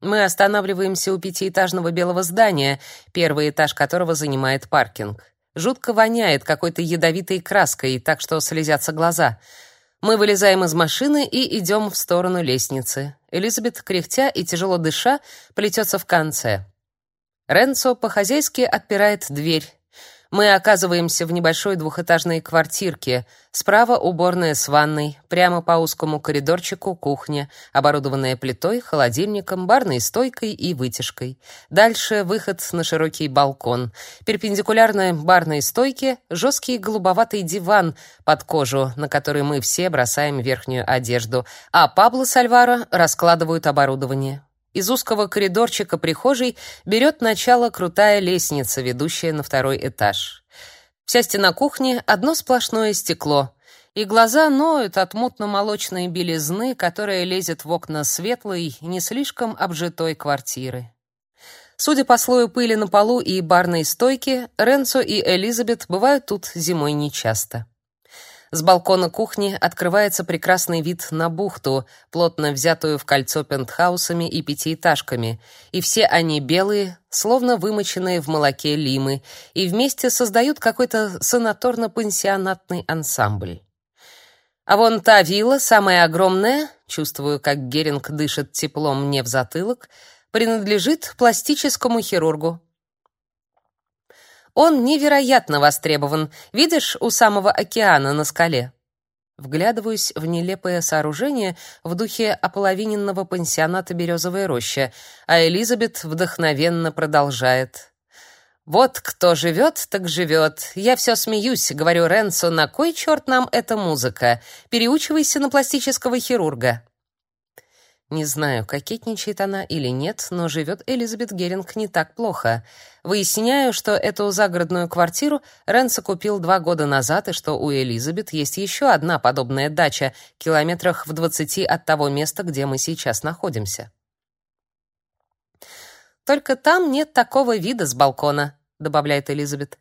Мы останавливаемся у пятиэтажного белого здания, первый этаж которого занимает паркинг. Жутко воняет какой-то ядовитой краской, так что слезятся глаза. Мы вылезаем из машины и идем в сторону лестницы. Элизабет, кряхтя и тяжело дыша, плетется в конце. Ренцо по-хозяйски отпирает дверь. Мы оказываемся в небольшой двухэтажной квартирке. Справа уборная с ванной, прямо по узкому коридорчику кухня, оборудованная плитой, холодильником, барной стойкой и вытяжкой. Дальше выход на широкий балкон. Перпендикулярно барной стойке жесткий голубоватый диван под кожу, на который мы все бросаем верхнюю одежду, а Пабло с Альваро раскладывают оборудование. Из узкого коридорчика прихожей берет начало крутая лестница, ведущая на второй этаж. Вся стена кухни — одно сплошное стекло, и глаза ноют от мутно-молочной белизны, которая лезет в окна светлой, не слишком обжитой квартиры. Судя по слою пыли на полу и барной стойке, Ренцо и Элизабет бывают тут зимой нечасто. С балкона кухни открывается прекрасный вид на бухту, плотно взятую в кольцо пентхаусами и пятиэтажками, и все они белые, словно вымоченные в молоке лимы, и вместе создают какой-то санаторно-пансионатный ансамбль. А вон та вилла, самая огромная, чувствую, как Геринг дышит теплом мне в затылок, принадлежит пластическому хирургу. Он невероятно востребован. Видишь, у самого океана на скале. Вглядываюсь в нелепое сооружение в духе ополовиненного пансионата «Березовая роща», а Элизабет вдохновенно продолжает. «Вот кто живет, так живет. Я все смеюсь, говорю Ренцо, на кой черт нам эта музыка? Переучивайся на пластического хирурга». Не знаю, кокетничает она или нет, но живет Элизабет Геринг не так плохо. Выясняю, что эту загородную квартиру Ренса купил два года назад, и что у Элизабет есть еще одна подобная дача, километрах в двадцати от того места, где мы сейчас находимся. «Только там нет такого вида с балкона», — добавляет Элизабет.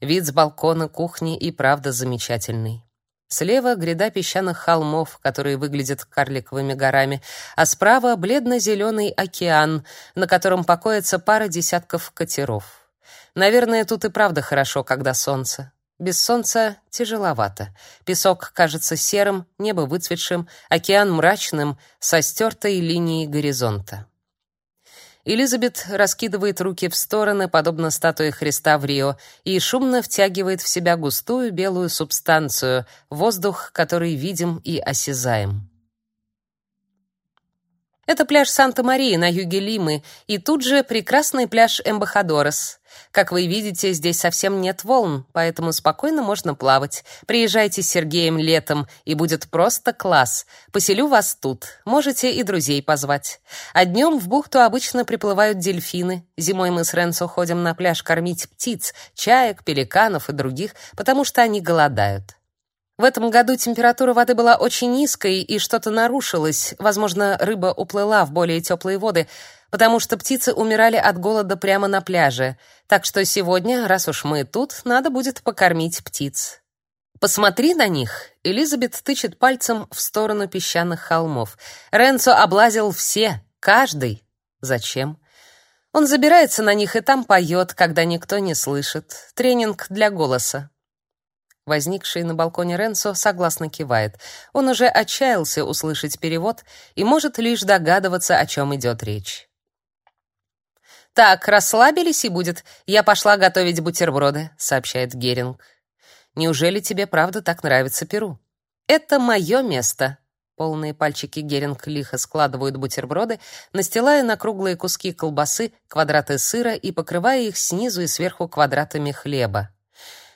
«Вид с балкона кухни и правда замечательный». Слева гряда песчаных холмов, которые выглядят карликовыми горами, а справа бледно-зеленый океан, на котором покоится пара десятков катеров. Наверное, тут и правда хорошо, когда солнце. Без солнца тяжеловато. Песок кажется серым, небо выцветшим, океан мрачным, со стертой линией горизонта. Элизабет раскидывает руки в стороны, подобно статуе Христа в Рио, и шумно втягивает в себя густую белую субстанцию, воздух, который видим и осязаем. Это пляж Санта-Марии на юге Лимы, и тут же прекрасный пляж Эмбахадорес. Как вы видите, здесь совсем нет волн, поэтому спокойно можно плавать. Приезжайте с Сергеем летом, и будет просто класс. Поселю вас тут. Можете и друзей позвать. А днем в бухту обычно приплывают дельфины. Зимой мы с Ренцо ходим на пляж кормить птиц, чаек, пеликанов и других, потому что они голодают. В этом году температура воды была очень низкой, и что-то нарушилось. Возможно, рыба уплыла в более теплые воды, потому что птицы умирали от голода прямо на пляже. Так что сегодня, раз уж мы тут, надо будет покормить птиц. Посмотри на них. Элизабет тычет пальцем в сторону песчаных холмов. Ренцо облазил все, каждый. Зачем? Он забирается на них и там поет, когда никто не слышит. Тренинг для голоса. Возникший на балконе Ренцо согласно кивает. Он уже отчаялся услышать перевод и может лишь догадываться, о чем идет речь. «Так, расслабились и будет. Я пошла готовить бутерброды», — сообщает Геринг. «Неужели тебе правда так нравится Перу?» «Это мое место». Полные пальчики Геринг лихо складывают бутерброды, настилая на круглые куски колбасы квадраты сыра и покрывая их снизу и сверху квадратами хлеба.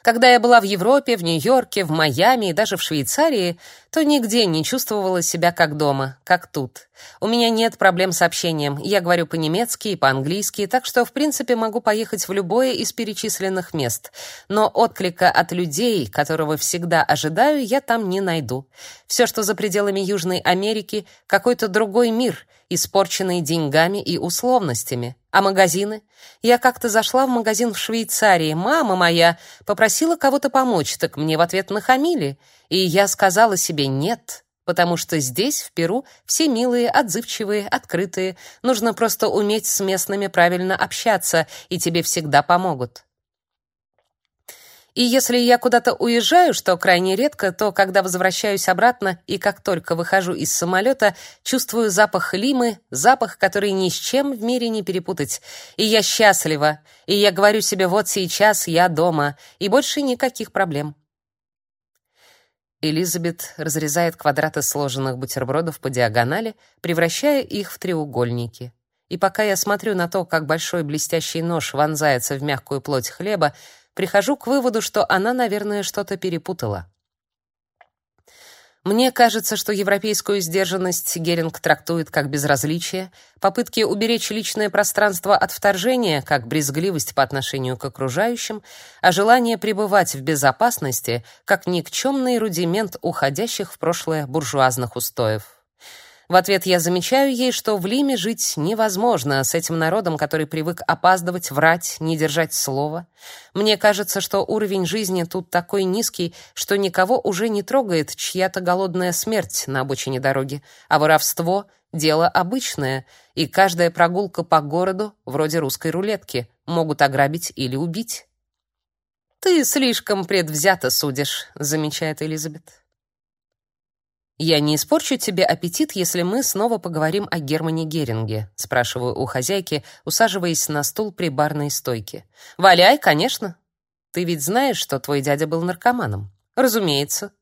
Когда я была в Европе, в Нью-Йорке, в Майами и даже в Швейцарии, то нигде не чувствовала себя как дома, как тут. У меня нет проблем с общением. Я говорю по-немецки и по-английски, так что, в принципе, могу поехать в любое из перечисленных мест. Но отклика от людей, которого всегда ожидаю, я там не найду. Все, что за пределами Южной Америки, какой-то другой мир, испорченный деньгами и условностями. А магазины? Я как-то зашла в магазин в Швейцарии. Мама моя попросила кого-то помочь, так мне в ответ нахамили. И я сказала себе «нет», потому что здесь, в Перу, все милые, отзывчивые, открытые. Нужно просто уметь с местными правильно общаться, и тебе всегда помогут. И если я куда-то уезжаю, что крайне редко, то когда возвращаюсь обратно и как только выхожу из самолета, чувствую запах лимы, запах, который ни с чем в мире не перепутать. И я счастлива. И я говорю себе: вот сейчас я дома, и больше никаких проблем. Элизабет разрезает квадраты сложенных бутербродов по диагонали, превращая их в треугольники. И пока я смотрю на то, как большой блестящий нож вонзается в мягкую плоть хлеба, прихожу к выводу, что она, наверное, что-то перепутала. Мне кажется, что европейскую сдержанность Геринг трактует как безразличие, попытки уберечь личное пространство от вторжения как брезгливость по отношению к окружающим, а желание пребывать в безопасности как никчемный рудимент уходящих в прошлое буржуазных устоев. В ответ я замечаю ей, что в Лиме жить невозможно с этим народом, который привык опаздывать, врать, не держать слова. Мне кажется, что уровень жизни тут такой низкий, что никого уже не трогает чья-то голодная смерть на обочине дороги, а воровство дело обычное, и каждая прогулка по городу, вроде русской рулетки, могут ограбить или убить. Ты слишком предвзято судишь, замечает Элизабет. «Я не испорчу тебе аппетит, если мы снова поговорим о Германе Геринге?» — спрашиваю у хозяйки, усаживаясь на стул при барной стойке. «Валяй, конечно. Ты ведь знаешь, что твой дядя был наркоманом?» «Разумеется».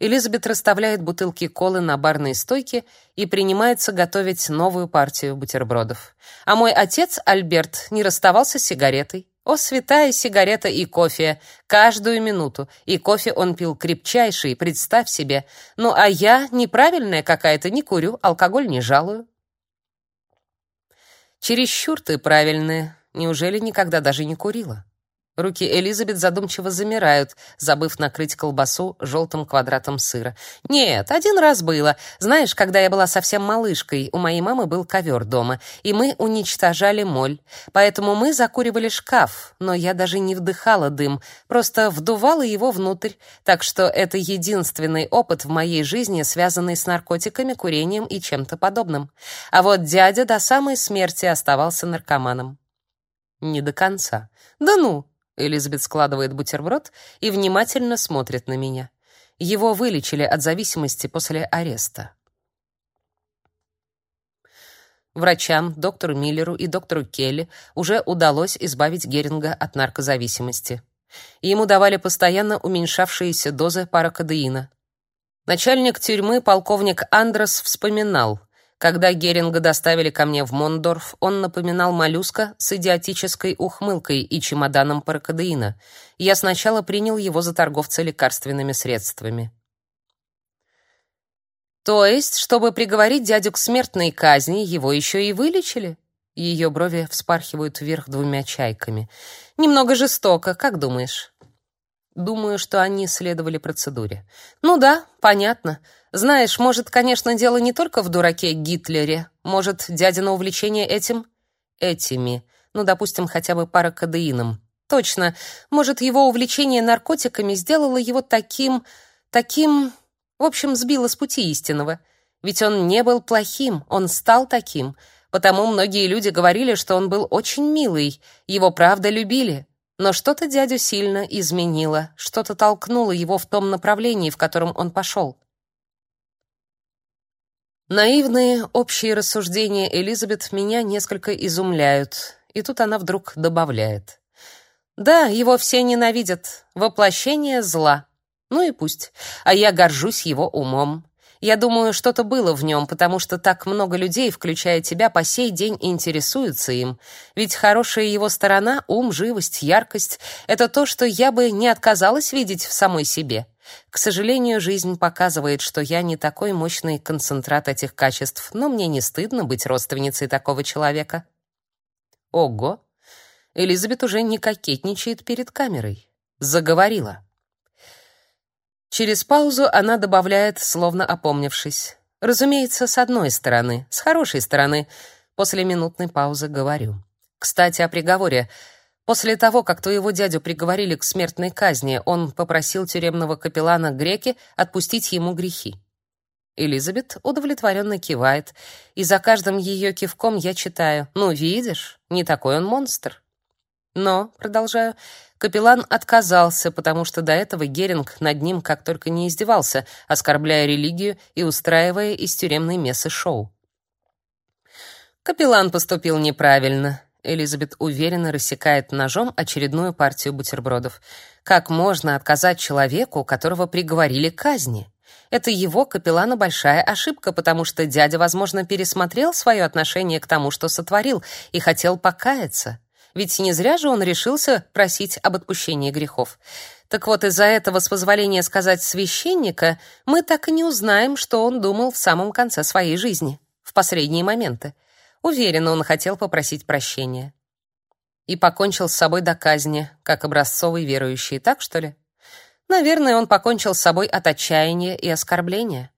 Элизабет расставляет бутылки колы на барной стойке и принимается готовить новую партию бутербродов. А мой отец, Альберт, не расставался с сигаретой. О, святая сигарета и кофе! Каждую минуту. И кофе он пил крепчайший, представь себе. Ну, а я неправильная какая-то, не курю, алкоголь не жалую. Чересчур ты правильная. Неужели никогда даже не курила? Руки Элизабет задумчиво замирают, забыв накрыть колбасу желтым квадратом сыра. Нет, один раз было. Знаешь, когда я была совсем малышкой, у моей мамы был ковер дома, и мы уничтожали моль. Поэтому мы закуривали шкаф, но я даже не вдыхала дым, просто вдувала его внутрь. Так что это единственный опыт в моей жизни, связанный с наркотиками, курением и чем-то подобным. А вот дядя до самой смерти оставался наркоманом. Не до конца. Да ну, Элизабет складывает бутерброд и внимательно смотрит на меня. Его вылечили от зависимости после ареста. Врачам, доктору Миллеру и доктору Келли уже удалось избавить Геринга от наркозависимости. Ему давали постоянно уменьшавшиеся дозы паракодеина. Начальник тюрьмы полковник Андрес вспоминал: когда Геринга доставили ко мне в Мондорф, он напоминал моллюска с идиотической ухмылкой и чемоданом паракодеина. Я сначала принял его за торговца лекарственными средствами. То есть, чтобы приговорить дядю к смертной казни, его еще и вылечили? Ее брови вспархивают вверх двумя чайками. Немного жестоко, как думаешь? Думаю, что они следовали процедуре. Ну да, понятно. Знаешь, может, конечно, дело не только в дураке Гитлере. Может, дядино увлечение этим? Этими. Ну, допустим, хотя бы паракодеином. Точно. Может, его увлечение наркотиками сделало его таким... таким... В общем, сбило с пути истинного. Ведь он не был плохим, он стал таким. Потому многие люди говорили, что он был очень милый. Его правда любили. Но что-то дядю сильно изменило, что-то толкнуло его в том направлении, в котором он пошел. Наивные общие рассуждения Элизабет меня несколько изумляют, и тут она вдруг добавляет: "Да, его все ненавидят, воплощение зла. Ну и пусть. А я горжусь его умом. Я думаю, что-то было в нем, потому что так много людей, включая тебя, по сей день интересуются им. Ведь хорошая его сторона, ум, живость, яркость это то, что я бы не отказалась видеть в самой себе. К сожалению, жизнь показывает, что я не такой мощный концентрат этих качеств, но мне не стыдно быть родственницей такого человека. Ого. Элизабет уже не кокетничает перед камерой. Заговорила. Через паузу она добавляет, словно опомнившись: "Разумеется, с одной стороны, с хорошей стороны". После минутной паузы говорю: "Кстати, о приговоре. После того, как твоего дядю приговорили к смертной казни, он попросил тюремного капеллана Греки отпустить ему грехи. Элизабет удовлетворенно кивает, и за каждым ее кивком я читаю: "Ну, видишь, не такой он монстр". Но, продолжаю, капеллан отказался, потому что до этого Геринг над ним как только не издевался, оскорбляя религию и устраивая из тюремной мессы шоу. Капеллан поступил неправильно. Элизабет уверенно рассекает ножом очередную партию бутербродов. Как можно отказать человеку, которого приговорили к казни? Это его капеллана большая ошибка, потому что дядя, возможно, пересмотрел свое отношение к тому, что сотворил, и хотел покаяться. Ведь не зря же он решился просить об отпущении грехов. Так вот, из-за этого, с позволения сказать священника, мы так и не узнаем, что он думал в самом конце своей жизни, в последние моменты. Уверена, он хотел попросить прощения. И покончил с собой до казни, как образцовый верующий, так что ли? Наверное, он покончил с собой от отчаяния и оскорбления.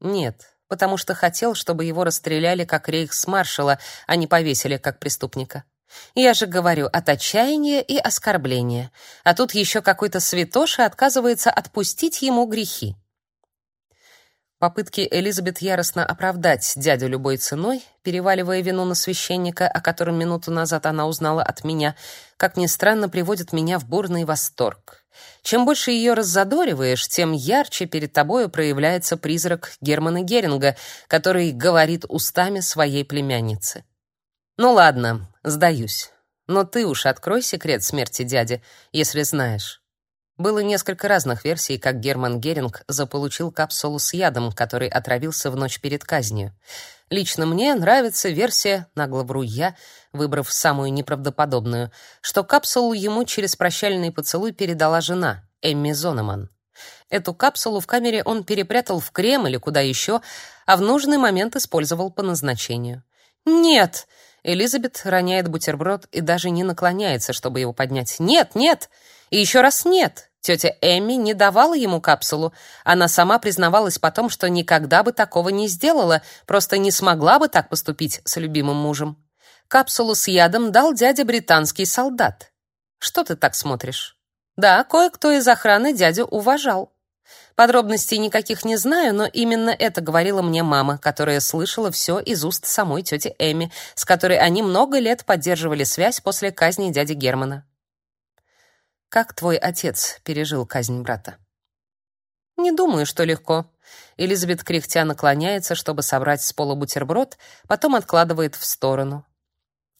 Нет, потому что хотел, чтобы его расстреляли как рейхсмаршала, а не повесили как преступника. Я же говорю от отчаяния и оскорбления. А тут еще какой-то святоша отказывается отпустить ему грехи. Попытки Элизабет яростно оправдать дядю любой ценой, переваливая вину на священника, о котором минуту назад она узнала от меня, как ни странно, приводят меня в бурный восторг. Чем больше ее раззадориваешь, тем ярче перед тобою проявляется призрак Германа Геринга, который говорит устами своей племянницы. Ну ладно, сдаюсь. Но ты уж открой секрет смерти дяди, если знаешь. Было несколько разных версий, как Герман Геринг заполучил капсулу с ядом, который отравился в ночь перед казнью. Лично мне нравится версия, нагло вру выбрав самую неправдоподобную, что капсулу ему через прощальный поцелуй передала жена, Эмми Зонеман. Эту капсулу в камере он перепрятал в крем или куда еще, а в нужный момент использовал по назначению. «Нет!» Элизабет роняет бутерброд и даже не наклоняется, чтобы его поднять. «Нет, нет! И еще раз нет!» Тетя Эмми не давала ему капсулу. Она сама признавалась потом, что никогда бы такого не сделала, просто не смогла бы так поступить с любимым мужем. Капсулу с ядом дал дядя британский солдат. Что ты так смотришь? Да, кое-кто из охраны дядю уважал. Подробностей никаких не знаю, но именно это говорила мне мама, которая слышала все из уст самой тети Эми, с которой они много лет поддерживали связь после казни дяди Германа. Как твой отец пережил казнь брата? Не думаю, что легко. Элизабет кряхтя наклоняется, чтобы собрать с пола бутерброд, потом откладывает в сторону.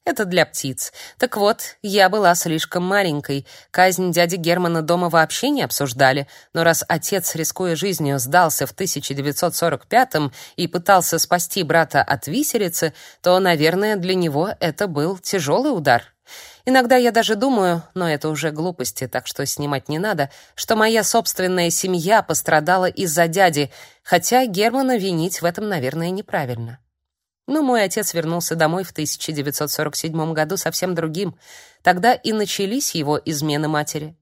Это для птиц. Так вот, я была слишком маленькой. Казнь дяди Германа дома вообще не обсуждали, но раз отец, рискуя жизнью, сдался в 1945-м и пытался спасти брата от виселицы, то, наверное, для него это был тяжелый удар. Иногда я даже думаю, но это уже глупости, так что снимать не надо, что моя собственная семья пострадала из-за дяди, хотя Германа винить в этом, наверное, неправильно. Но мой отец вернулся домой в 1947 году совсем другим. Тогда и начались его измены матери.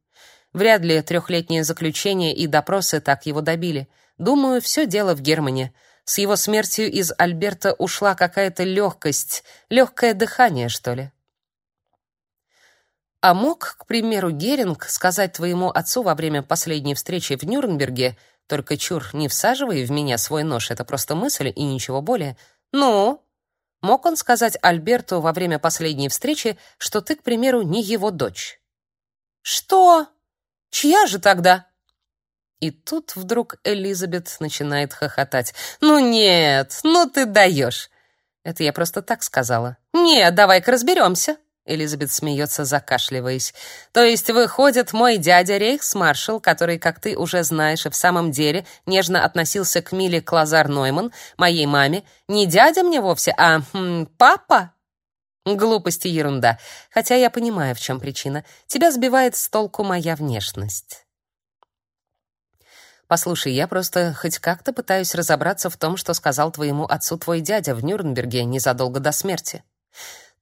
Вряд ли трехлетнее заключение и допросы так его добили. Думаю, все дело в Германе. С его смертью из Альберта ушла какая-то легкость, легкое дыхание, что ли. А мог, к примеру, Геринг сказать твоему отцу во время последней встречи в Нюрнберге, только чур, не всаживай в меня свой нож, это просто мысль и ничего более. Ну, мог он сказать Альберту во время последней встречи, что ты, к примеру, не его дочь? Что? Чья же тогда? И тут вдруг Элизабет начинает хохотать. Ну нет, ну ты даешь. Это я просто так сказала. Нет, давай-ка разберемся. Элизабет смеется, закашливаясь. То есть выходит, мой дядя рейхсмаршал, который, как ты уже знаешь, и в самом деле нежно относился к Миле Клазар Нойман, моей маме, не дядя мне вовсе, а хм, папа? Глупости ерунда. Хотя я понимаю, в чем причина. Тебя сбивает с толку моя внешность. Послушай, я просто хоть как-то пытаюсь разобраться в том, что сказал твоему отцу твой дядя в Нюрнберге незадолго до смерти.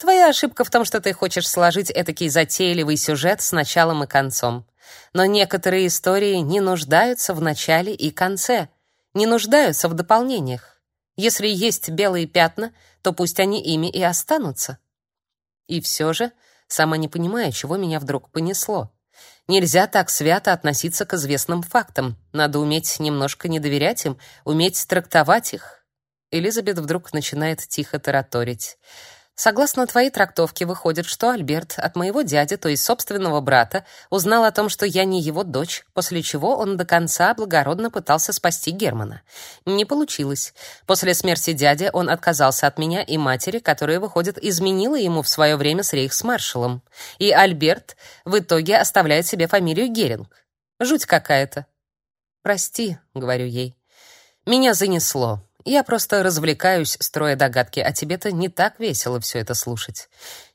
Твоя ошибка в том, что ты хочешь сложить этакий затейливый сюжет с началом и концом. Но некоторые истории не нуждаются в начале и конце, не нуждаются в дополнениях. Если есть белые пятна, то пусть они ими и останутся. И все же, сама не понимая, чего меня вдруг понесло. Нельзя так свято относиться к известным фактам. Надо уметь немножко не доверять им, уметь трактовать их. Элизабет вдруг начинает тихо тараторить. Согласно твоей трактовке, выходит, что Альберт от моего дяди, то есть собственного брата, узнал о том, что я не его дочь, после чего он до конца благородно пытался спасти Германа. Не получилось. После смерти дяди он отказался от меня и матери, которая, выходит, изменила ему в свое время с рейхсмаршалом. И Альберт в итоге оставляет себе фамилию Геринг. Жуть какая-то. «Прости», — говорю ей. «Меня занесло. Я просто развлекаюсь, строя догадки, а тебе-то не так весело все это слушать.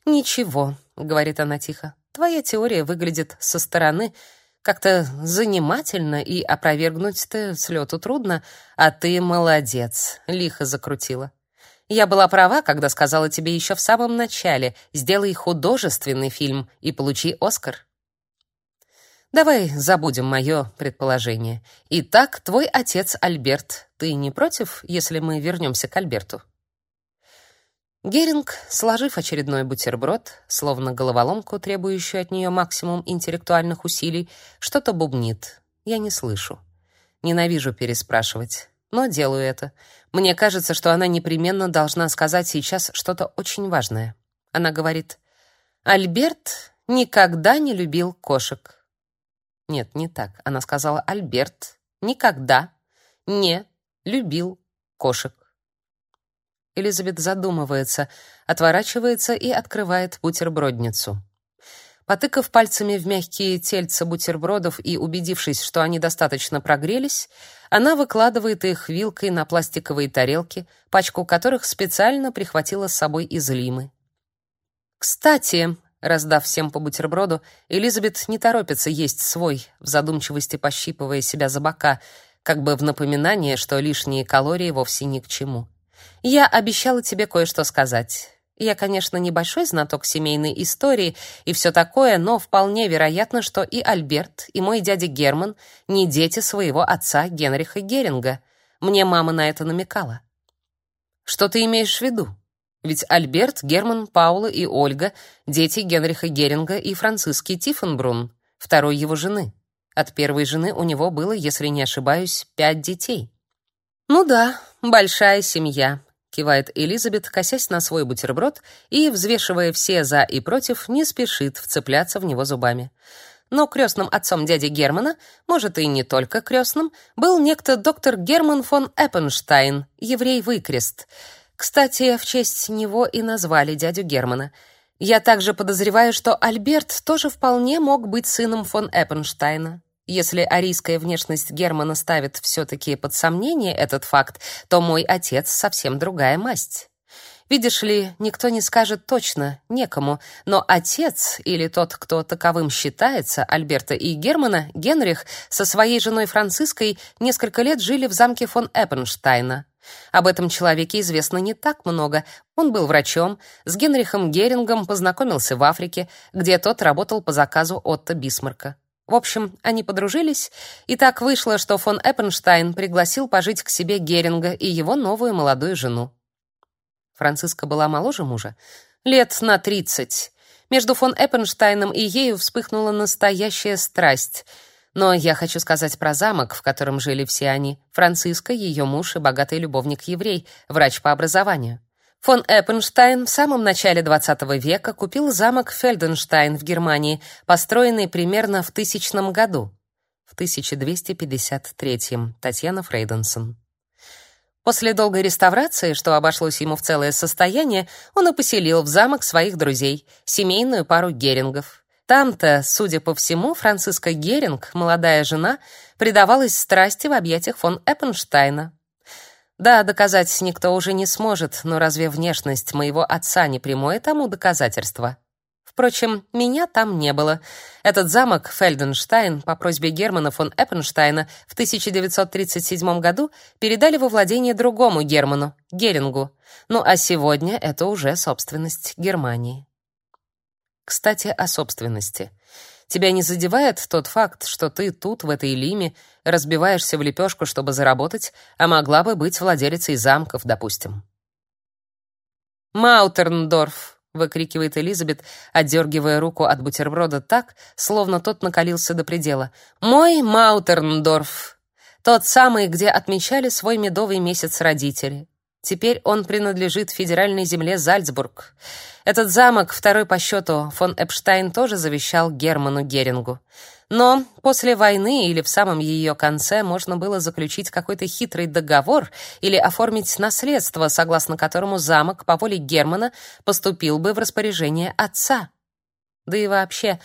Ничего, говорит она тихо. Твоя теория выглядит со стороны как-то занимательно и опровергнуть-то с лету трудно, а ты молодец, лихо закрутила. Я была права, когда сказала тебе еще в самом начале: сделай художественный фильм и получи Оскар. Давай забудем мое предположение. Итак, твой отец Альберт. Ты не против, если мы вернемся к Альберту? Геринг, сложив очередной бутерброд, словно головоломку, требующую от нее максимум интеллектуальных усилий, что-то бубнит. Я не слышу. Ненавижу переспрашивать, но делаю это. Мне кажется, что она непременно должна сказать сейчас что-то очень важное. Она говорит: "Альберт никогда не любил кошек". Нет, не так. Она сказала Альберт никогда не любил кошек. Элизабет задумывается, отворачивается и открывает бутербродницу. Потыкав пальцами в мягкие тельца бутербродов и убедившись, что они достаточно прогрелись, она выкладывает их вилкой на пластиковые тарелки, пачку которых специально прихватила с собой из Лимы. «Кстати», — раздав всем по бутерброду, Элизабет не торопится есть свой, в задумчивости пощипывая себя за бока, как бы в напоминание, что лишние калории вовсе ни к чему. «Я обещала тебе кое-что сказать». Я, конечно, небольшой знаток семейной истории и все такое, но вполне вероятно, что и Альберт, и мой дядя Герман не дети своего отца Генриха Геринга. Мне мама на это намекала. Что ты имеешь в виду? Ведь Альберт, Герман, Паула и Ольга — дети Генриха Геринга и Франциски Тиффенбрун, второй его жены. От первой жены у него было, если не ошибаюсь, пять детей. Ну да, большая семья, кивает Элизабет, косясь на свой бутерброд и, взвешивая все за и против, не спешит вцепляться в него зубами. Но крестным отцом дяди Германа, может и не только крестным, был некто доктор Герман фон Эппенштайн, еврей-выкрест. Кстати, в честь него и назвали дядю Германа. Я также подозреваю, что Альберт тоже вполне мог быть сыном фон Эппенштайна. Если арийская внешность Германа ставит все-таки под сомнение этот факт, то мой отец совсем другая масть. Видишь ли, никто не скажет точно, некому, но отец или тот, кто таковым считается, Альберта и Германа, Генрих, со своей женой Франциской несколько лет жили в замке фон Эппенштайна. Об этом человеке известно не так много. Он был врачом, с Генрихом Герингом познакомился в Африке, где тот работал по заказу Отто Бисмарка. В общем, они подружились, и так вышло, что фон Эппенштайн пригласил пожить к себе Геринга и его новую молодую жену. Франциска была моложе мужа, лет на тридцать. Между фон Эппенштайном и ею вспыхнула настоящая страсть. Но я хочу сказать про замок, в котором жили все они. Франциска, ее муж и богатый любовник-еврей, врач по образованию. Фон Эппенштайн в самом начале XX века купил замок Фельденштайн в Германии, построенный примерно в 1000 году. В 1253. Татьяна Фрейденсон. После долгой реставрации, что обошлось ему в целое состояние, он и поселил в замок своих друзей, семейную пару Герингов. Там-то, судя по всему, Франциска Геринг, молодая жена, предавалась страсти в объятиях фон Эппенштейна. Да, доказать никто уже не сможет, но разве внешность моего отца не прямое тому доказательство? Впрочем, меня там не было. Этот замок Фельденштайн по просьбе Германа фон Эппенштейна в 1937 году передали во владение другому Герману, Герингу. Ну а сегодня это уже собственность Германии. Кстати, о собственности. Тебя не задевает тот факт, что ты тут, в этой лиме, разбиваешься в лепешку, чтобы заработать, а могла бы быть владелицей замков, допустим. «Маутерндорф!» — выкрикивает Элизабет, отдергивая руку от бутерброда так, словно тот накалился до предела. «Мой Маутерндорф! Тот самый, где отмечали свой медовый месяц родители. Теперь он принадлежит федеральной земле Зальцбург. Этот замок, второй по счету, фон Эпштейн тоже завещал Герману Герингу. Но после войны или в самом ее конце можно было заключить какой-то хитрый договор или оформить наследство, согласно которому замок по воле Германа поступил бы в распоряжение отца. Да и вообще,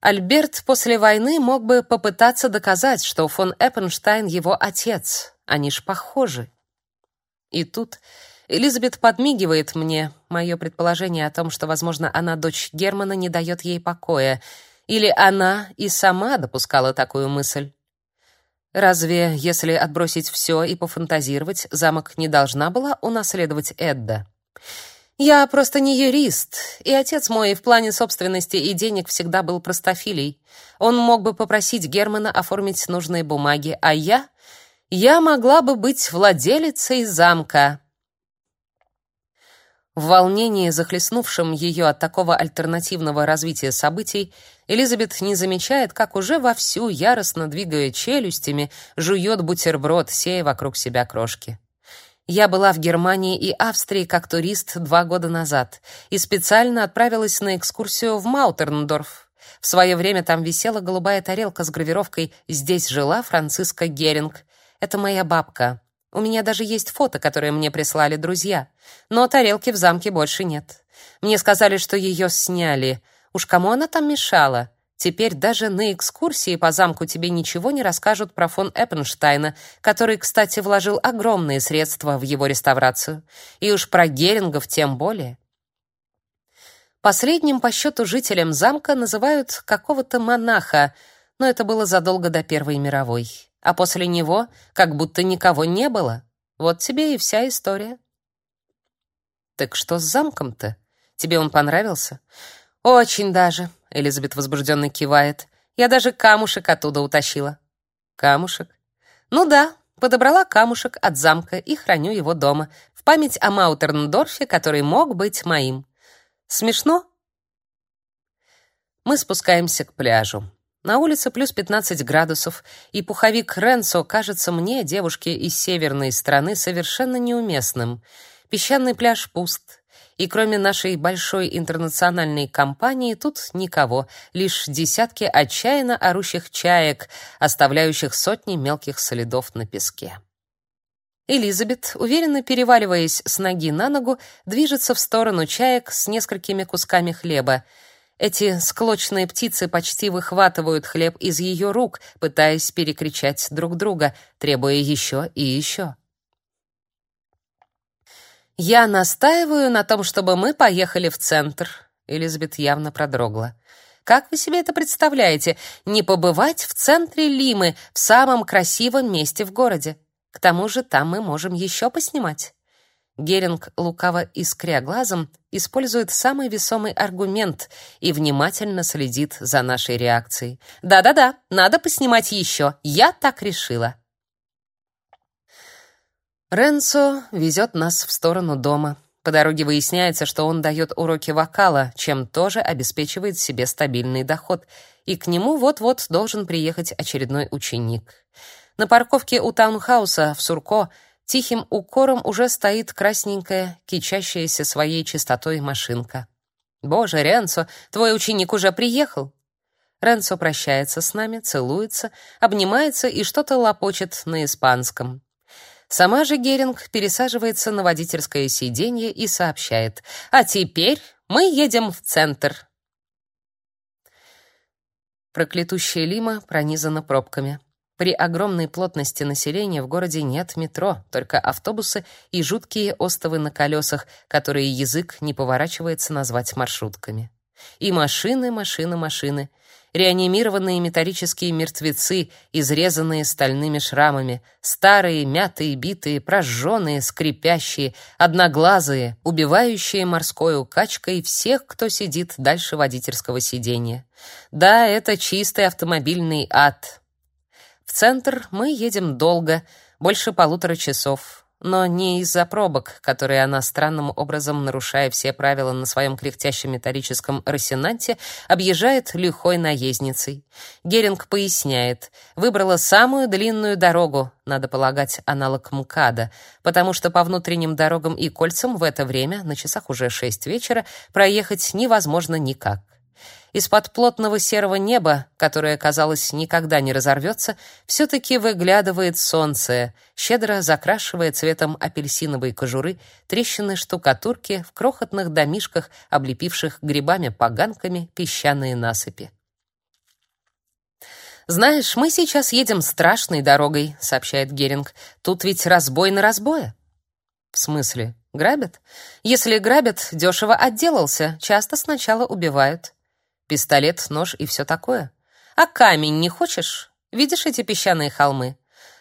Альберт после войны мог бы попытаться доказать, что фон Эппенштейн его отец. Они ж похожи. И тут Элизабет подмигивает мне. Мое предположение о том, что, возможно, она дочь Германа, не дает ей покоя. Или она и сама допускала такую мысль. Разве, если отбросить все и пофантазировать, замок не должна была унаследовать Эдда? Я просто не юрист, и отец мой в плане собственности и денег всегда был простофилей. Он мог бы попросить Германа оформить нужные бумаги, а я я могла бы быть владелицей замка. В волнении, захлестнувшем ее от такого альтернативного развития событий, Элизабет не замечает, как уже вовсю, яростно двигая челюстями, жует бутерброд, сея вокруг себя крошки. Я была в Германии и Австрии как турист два года назад и специально отправилась на экскурсию в Маутерндорф. В свое время там висела голубая тарелка с гравировкой «Здесь жила Франциска Геринг», это моя бабка. У меня даже есть фото, которое мне прислали друзья. Но тарелки в замке больше нет. Мне сказали, что ее сняли. Уж кому она там мешала? Теперь даже на экскурсии по замку тебе ничего не расскажут про фон Эппенштейна, который, кстати, вложил огромные средства в его реставрацию. И уж про Герингов тем более. Последним по счету жителем замка называют какого-то монаха, но это было задолго до Первой мировой. А после него как будто никого не было. Вот тебе и вся история. Так что с замком-то? Тебе он понравился? Очень даже, Элизабет возбужденно кивает. Я даже камушек оттуда утащила. Камушек? Ну да, подобрала камушек от замка и храню его дома в память о Маутерндорфе, который мог быть моим. Смешно? Мы спускаемся к пляжу. На улице плюс 15 градусов, и пуховик Ренцо кажется мне, девушке из северной страны, совершенно неуместным. Песчаный пляж пуст, и кроме нашей большой интернациональной компании тут никого, лишь десятки отчаянно орущих чаек, оставляющих сотни мелких следов на песке. Элизабет, уверенно переваливаясь с ноги на ногу, движется в сторону чаек с несколькими кусками хлеба. Эти склочные птицы почти выхватывают хлеб из ее рук, пытаясь перекричать друг друга, требуя еще и еще. Я настаиваю на том, чтобы мы поехали в центр. Элизабет явно продрогла. Как вы себе это представляете? Не побывать в центре Лимы, в самом красивом месте в городе? К тому же там мы можем еще поснимать. Геринг, лукаво искря глазом, использует самый весомый аргумент и внимательно следит за нашей реакцией. «Да-да-да, надо поснимать еще. Я так решила». Ренцо везет нас в сторону дома. По дороге выясняется, что он дает уроки вокала, чем тоже обеспечивает себе стабильный доход, и к нему вот-вот должен приехать очередной ученик. На парковке у таунхауса в Сурко тихим укором уже стоит красненькая, кичащаяся своей чистотой машинка. «Боже, Ренцо, твой ученик уже приехал!» Ренцо прощается с нами, целуется, обнимается и что-то лопочет на испанском. Сама же Геринг пересаживается на водительское сиденье и сообщает: "А теперь мы едем в центр". Проклятущая Лима пронизана пробками. При огромной плотности населения в городе нет метро, только автобусы и жуткие остовы на колесах, которые язык не поворачивается назвать маршрутками. И машины, машины, машины. Реанимированные металлические мертвецы, изрезанные стальными шрамами, старые, мятые, битые, прожженные, скрипящие, одноглазые, убивающие морской укачкой всех, кто сидит дальше водительского сиденья. Да, это чистый автомобильный ад, в центр мы едем долго, больше полутора часов, но не из-за пробок, которые она странным образом, нарушая все правила на своем кряхтящем металлическом рассенанте, объезжает лихой наездницей. Геринг поясняет, выбрала самую длинную дорогу, надо полагать, аналог МКАДа, потому что по внутренним дорогам и кольцам в это время, на часах уже шесть вечера, проехать невозможно никак. Из-под плотного серого неба, которое, казалось, никогда не разорвется, все-таки выглядывает солнце, щедро закрашивая цветом апельсиновой кожуры трещины штукатурки в крохотных домишках, облепивших грибами-поганками песчаные насыпи. «Знаешь, мы сейчас едем страшной дорогой», — сообщает Геринг. «Тут ведь разбой на разбое». «В смысле? Грабят?» «Если грабят, дешево отделался. Часто сначала убивают». Пистолет, нож и все такое. А камень не хочешь? Видишь эти песчаные холмы?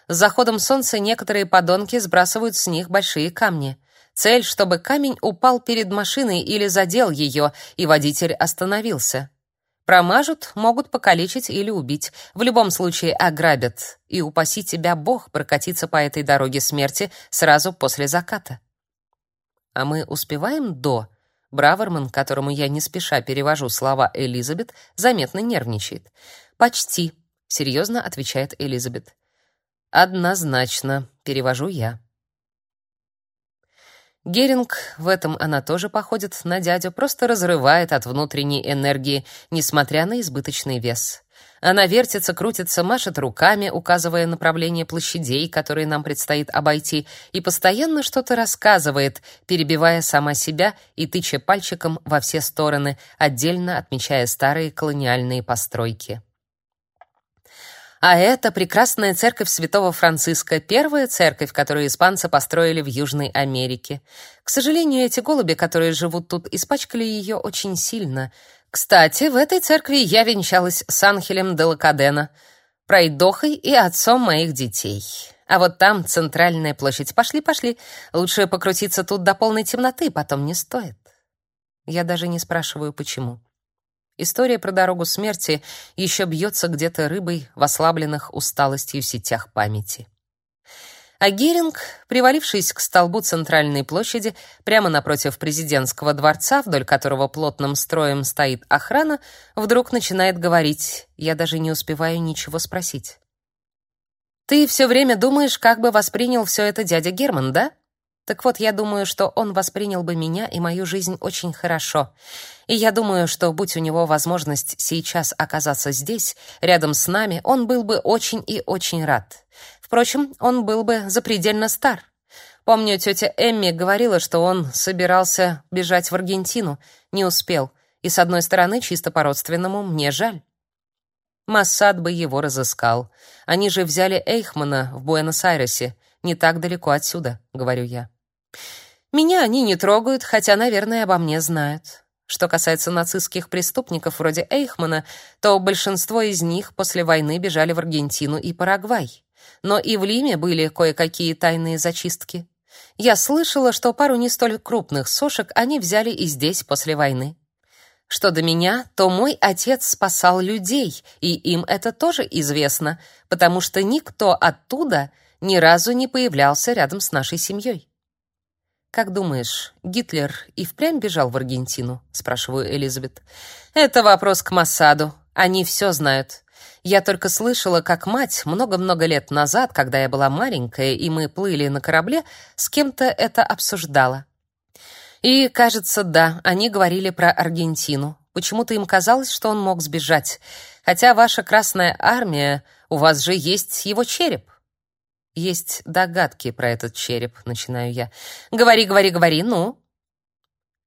С заходом солнца некоторые подонки сбрасывают с них большие камни. Цель, чтобы камень упал перед машиной или задел ее, и водитель остановился. Промажут, могут покалечить или убить. В любом случае ограбят. И упаси тебя Бог прокатиться по этой дороге смерти сразу после заката. А мы успеваем до Браверман, которому я не спеша перевожу слова Элизабет, заметно нервничает. «Почти», — серьезно отвечает Элизабет. «Однозначно», — перевожу я. Геринг, в этом она тоже походит на дядю, просто разрывает от внутренней энергии, несмотря на избыточный вес. Она вертится, крутится, машет руками, указывая направление площадей, которые нам предстоит обойти, и постоянно что-то рассказывает, перебивая сама себя и тыча пальчиком во все стороны, отдельно отмечая старые колониальные постройки. А это прекрасная церковь Святого Франциска, первая церковь, которую испанцы построили в Южной Америке. К сожалению, эти голуби, которые живут тут, испачкали ее очень сильно. Кстати, в этой церкви я венчалась с Анхелем де Лакадена, пройдохой и отцом моих детей. А вот там центральная площадь. Пошли, пошли. Лучше покрутиться тут до полной темноты, потом не стоит. Я даже не спрашиваю, почему. История про дорогу смерти еще бьется где-то рыбой в ослабленных усталостью сетях памяти. А Геринг, привалившись к столбу центральной площади, прямо напротив президентского дворца, вдоль которого плотным строем стоит охрана, вдруг начинает говорить. Я даже не успеваю ничего спросить. Ты все время думаешь, как бы воспринял все это дядя Герман, да? Так вот, я думаю, что он воспринял бы меня и мою жизнь очень хорошо. И я думаю, что будь у него возможность сейчас оказаться здесь, рядом с нами, он был бы очень и очень рад. Впрочем, он был бы запредельно стар. Помню, тетя Эмми говорила, что он собирался бежать в Аргентину, не успел. И с одной стороны, чисто по-родственному, мне жаль. Массад бы его разыскал. Они же взяли Эйхмана в Буэнос-Айресе не так далеко отсюда, говорю я. Меня они не трогают, хотя, наверное, обо мне знают. Что касается нацистских преступников вроде Эйхмана, то большинство из них после войны бежали в Аргентину и Парагвай. Но и в Лиме были кое-какие тайные зачистки. Я слышала, что пару не столь крупных сошек они взяли и здесь после войны. Что до меня, то мой отец спасал людей, и им это тоже известно, потому что никто оттуда ни разу не появлялся рядом с нашей семьей. Как думаешь, Гитлер и впрямь бежал в Аргентину? спрашиваю Элизабет. Это вопрос к Моссаду. Они все знают. Я только слышала, как мать много-много лет назад, когда я была маленькая и мы плыли на корабле, с кем-то это обсуждала. И, кажется, да, они говорили про Аргентину. Почему-то им казалось, что он мог сбежать. Хотя ваша Красная армия, у вас же есть его череп. Есть догадки про этот череп, начинаю я. Говори, говори, говори, ну.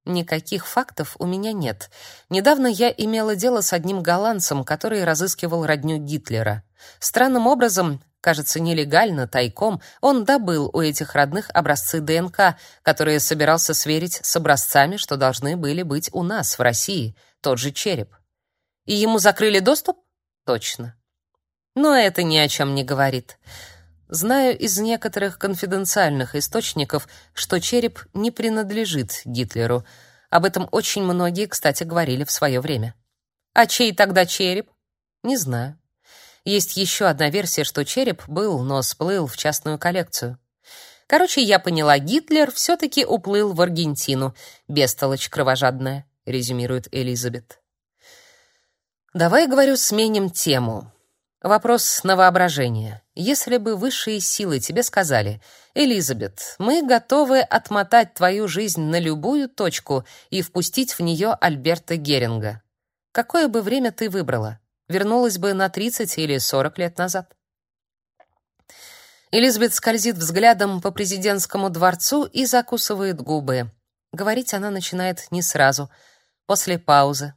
Никаких фактов у меня нет. Недавно я имела дело с одним голландцем, который разыскивал родню Гитлера. Странным образом, кажется, нелегально, тайком, он добыл у этих родных образцы ДНК, которые собирался сверить с образцами, что должны были быть у нас в России, тот же череп. И ему закрыли доступ? Точно. Но это ни о чем не говорит. Знаю из некоторых конфиденциальных источников, что череп не принадлежит Гитлеру. Об этом очень многие, кстати, говорили в свое время. А чей тогда череп? Не знаю. Есть еще одна версия, что череп был, но сплыл в частную коллекцию. Короче, я поняла, Гитлер все-таки уплыл в Аргентину. Бестолочь кровожадная, резюмирует Элизабет. Давай, говорю, сменим тему. Вопрос на воображение. Если бы высшие силы тебе сказали: "Элизабет, мы готовы отмотать твою жизнь на любую точку и впустить в нее Альберта Геринга", какое бы время ты выбрала? Вернулась бы на 30 или 40 лет назад? Элизабет скользит взглядом по президентскому дворцу и закусывает губы. Говорить она начинает не сразу, после паузы.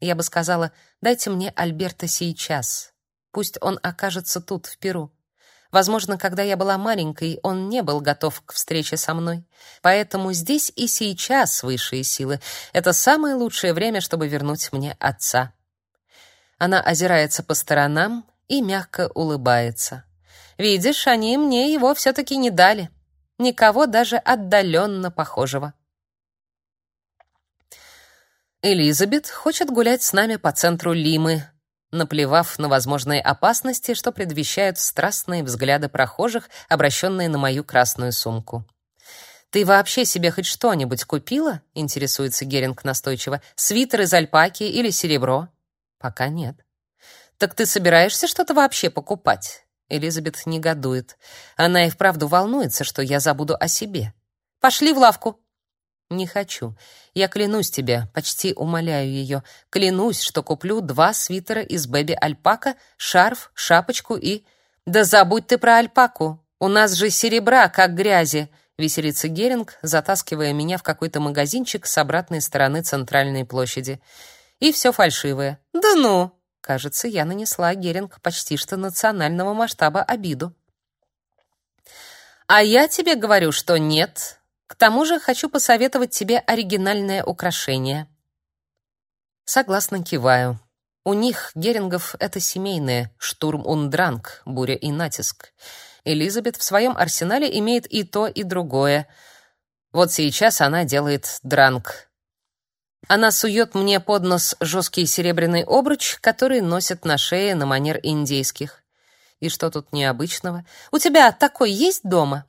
Я бы сказала: "Дайте мне Альберта сейчас". Пусть он окажется тут, в Перу. Возможно, когда я была маленькой, он не был готов к встрече со мной. Поэтому здесь и сейчас высшие силы. Это самое лучшее время, чтобы вернуть мне отца. Она озирается по сторонам и мягко улыбается. Видишь, они мне его все таки не дали. Никого даже отдаленно похожего. Элизабет хочет гулять с нами по центру Лимы, наплевав на возможные опасности, что предвещают страстные взгляды прохожих, обращенные на мою красную сумку. «Ты вообще себе хоть что-нибудь купила?» — интересуется Геринг настойчиво. «Свитер из альпаки или серебро?» «Пока нет». «Так ты собираешься что-то вообще покупать?» Элизабет негодует. Она и вправду волнуется, что я забуду о себе. «Пошли в лавку!» Не хочу. Я клянусь тебе, почти умоляю ее, клянусь, что куплю два свитера из бэби-альпака, шарф, шапочку и... Да забудь ты про альпаку. У нас же серебра, как грязи. Веселится Геринг, затаскивая меня в какой-то магазинчик с обратной стороны центральной площади. И все фальшивое. Да ну! Кажется, я нанесла Геринг почти что национального масштаба обиду. А я тебе говорю, что нет, к тому же хочу посоветовать тебе оригинальное украшение. Согласно киваю. У них, Герингов, это семейное штурм und дранг, буря и натиск. Элизабет в своем арсенале имеет и то, и другое. Вот сейчас она делает дранг. Она сует мне под нос жесткий серебряный обруч, который носят на шее на манер индейских. И что тут необычного? У тебя такой есть дома?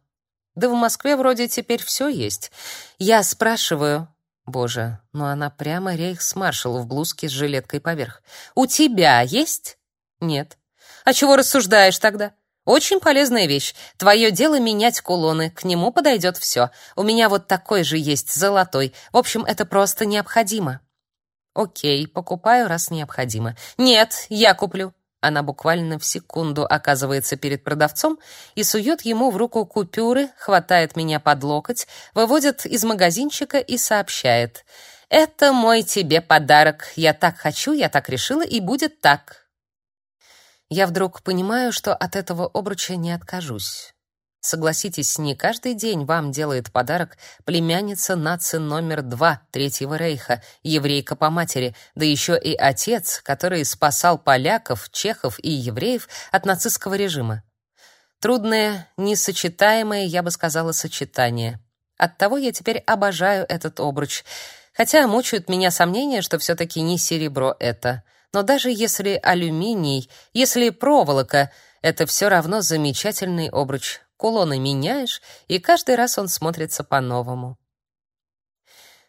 Да в Москве вроде теперь все есть. Я спрашиваю. Боже, ну она прямо рейхсмаршал в блузке с жилеткой поверх. У тебя есть? Нет. А чего рассуждаешь тогда? Очень полезная вещь. Твое дело менять кулоны, к нему подойдет все. У меня вот такой же есть, золотой. В общем, это просто необходимо. Окей, покупаю, раз необходимо. Нет, я куплю. Она буквально в секунду оказывается перед продавцом и сует ему в руку купюры, хватает меня под локоть, выводит из магазинчика и сообщает: "Это мой тебе подарок. Я так хочу, я так решила и будет так". Я вдруг понимаю, что от этого обруча не откажусь. Согласитесь, не каждый день вам делает подарок племянница нации номер два Третьего Рейха, еврейка по матери, да еще и отец, который спасал поляков, чехов и евреев от нацистского режима. Трудное, несочетаемое, я бы сказала, сочетание. Оттого я теперь обожаю этот обруч, хотя мучают меня сомнения, что все-таки не серебро это. Но даже если алюминий, если проволока, это все равно замечательный обруч, Кулоны меняешь, и каждый раз он смотрится по-новому.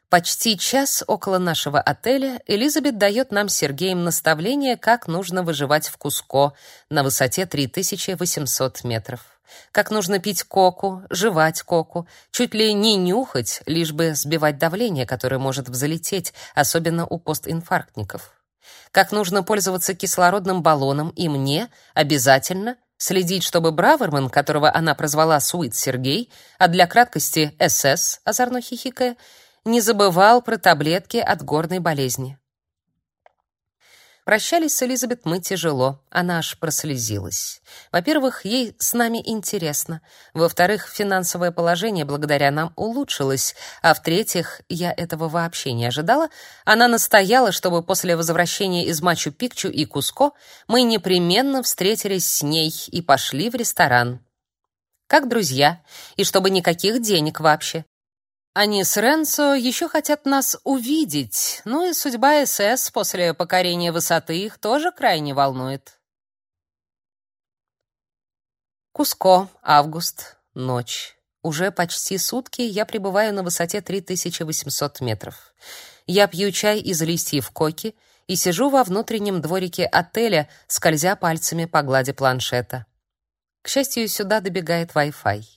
Почти час около нашего отеля Элизабет дает нам Сергеем наставление, как нужно выживать в Куско на высоте 3800 метров. Как нужно пить коку, жевать коку, чуть ли не нюхать, лишь бы сбивать давление, которое может взлететь, особенно у постинфарктников. Как нужно пользоваться кислородным баллоном и мне обязательно Следить, чтобы Браверман, которого она прозвала Суит Сергей, а для краткости СС, озорно хихикая, не забывал про таблетки от горной болезни. Прощались с Элизабет мы тяжело, она аж прослезилась. Во-первых, ей с нами интересно. Во-вторых, финансовое положение благодаря нам улучшилось. А в-третьих, я этого вообще не ожидала. Она настояла, чтобы после возвращения из Мачу-Пикчу и Куско мы непременно встретились с ней и пошли в ресторан. Как друзья, и чтобы никаких денег вообще. Они с Ренцо еще хотят нас увидеть, ну и судьба СС после покорения высоты их тоже крайне волнует. Куско, август, ночь. Уже почти сутки я пребываю на высоте 3800 метров. Я пью чай из листьев коки и сижу во внутреннем дворике отеля, скользя пальцами по глади планшета. К счастью, сюда добегает Wi-Fi.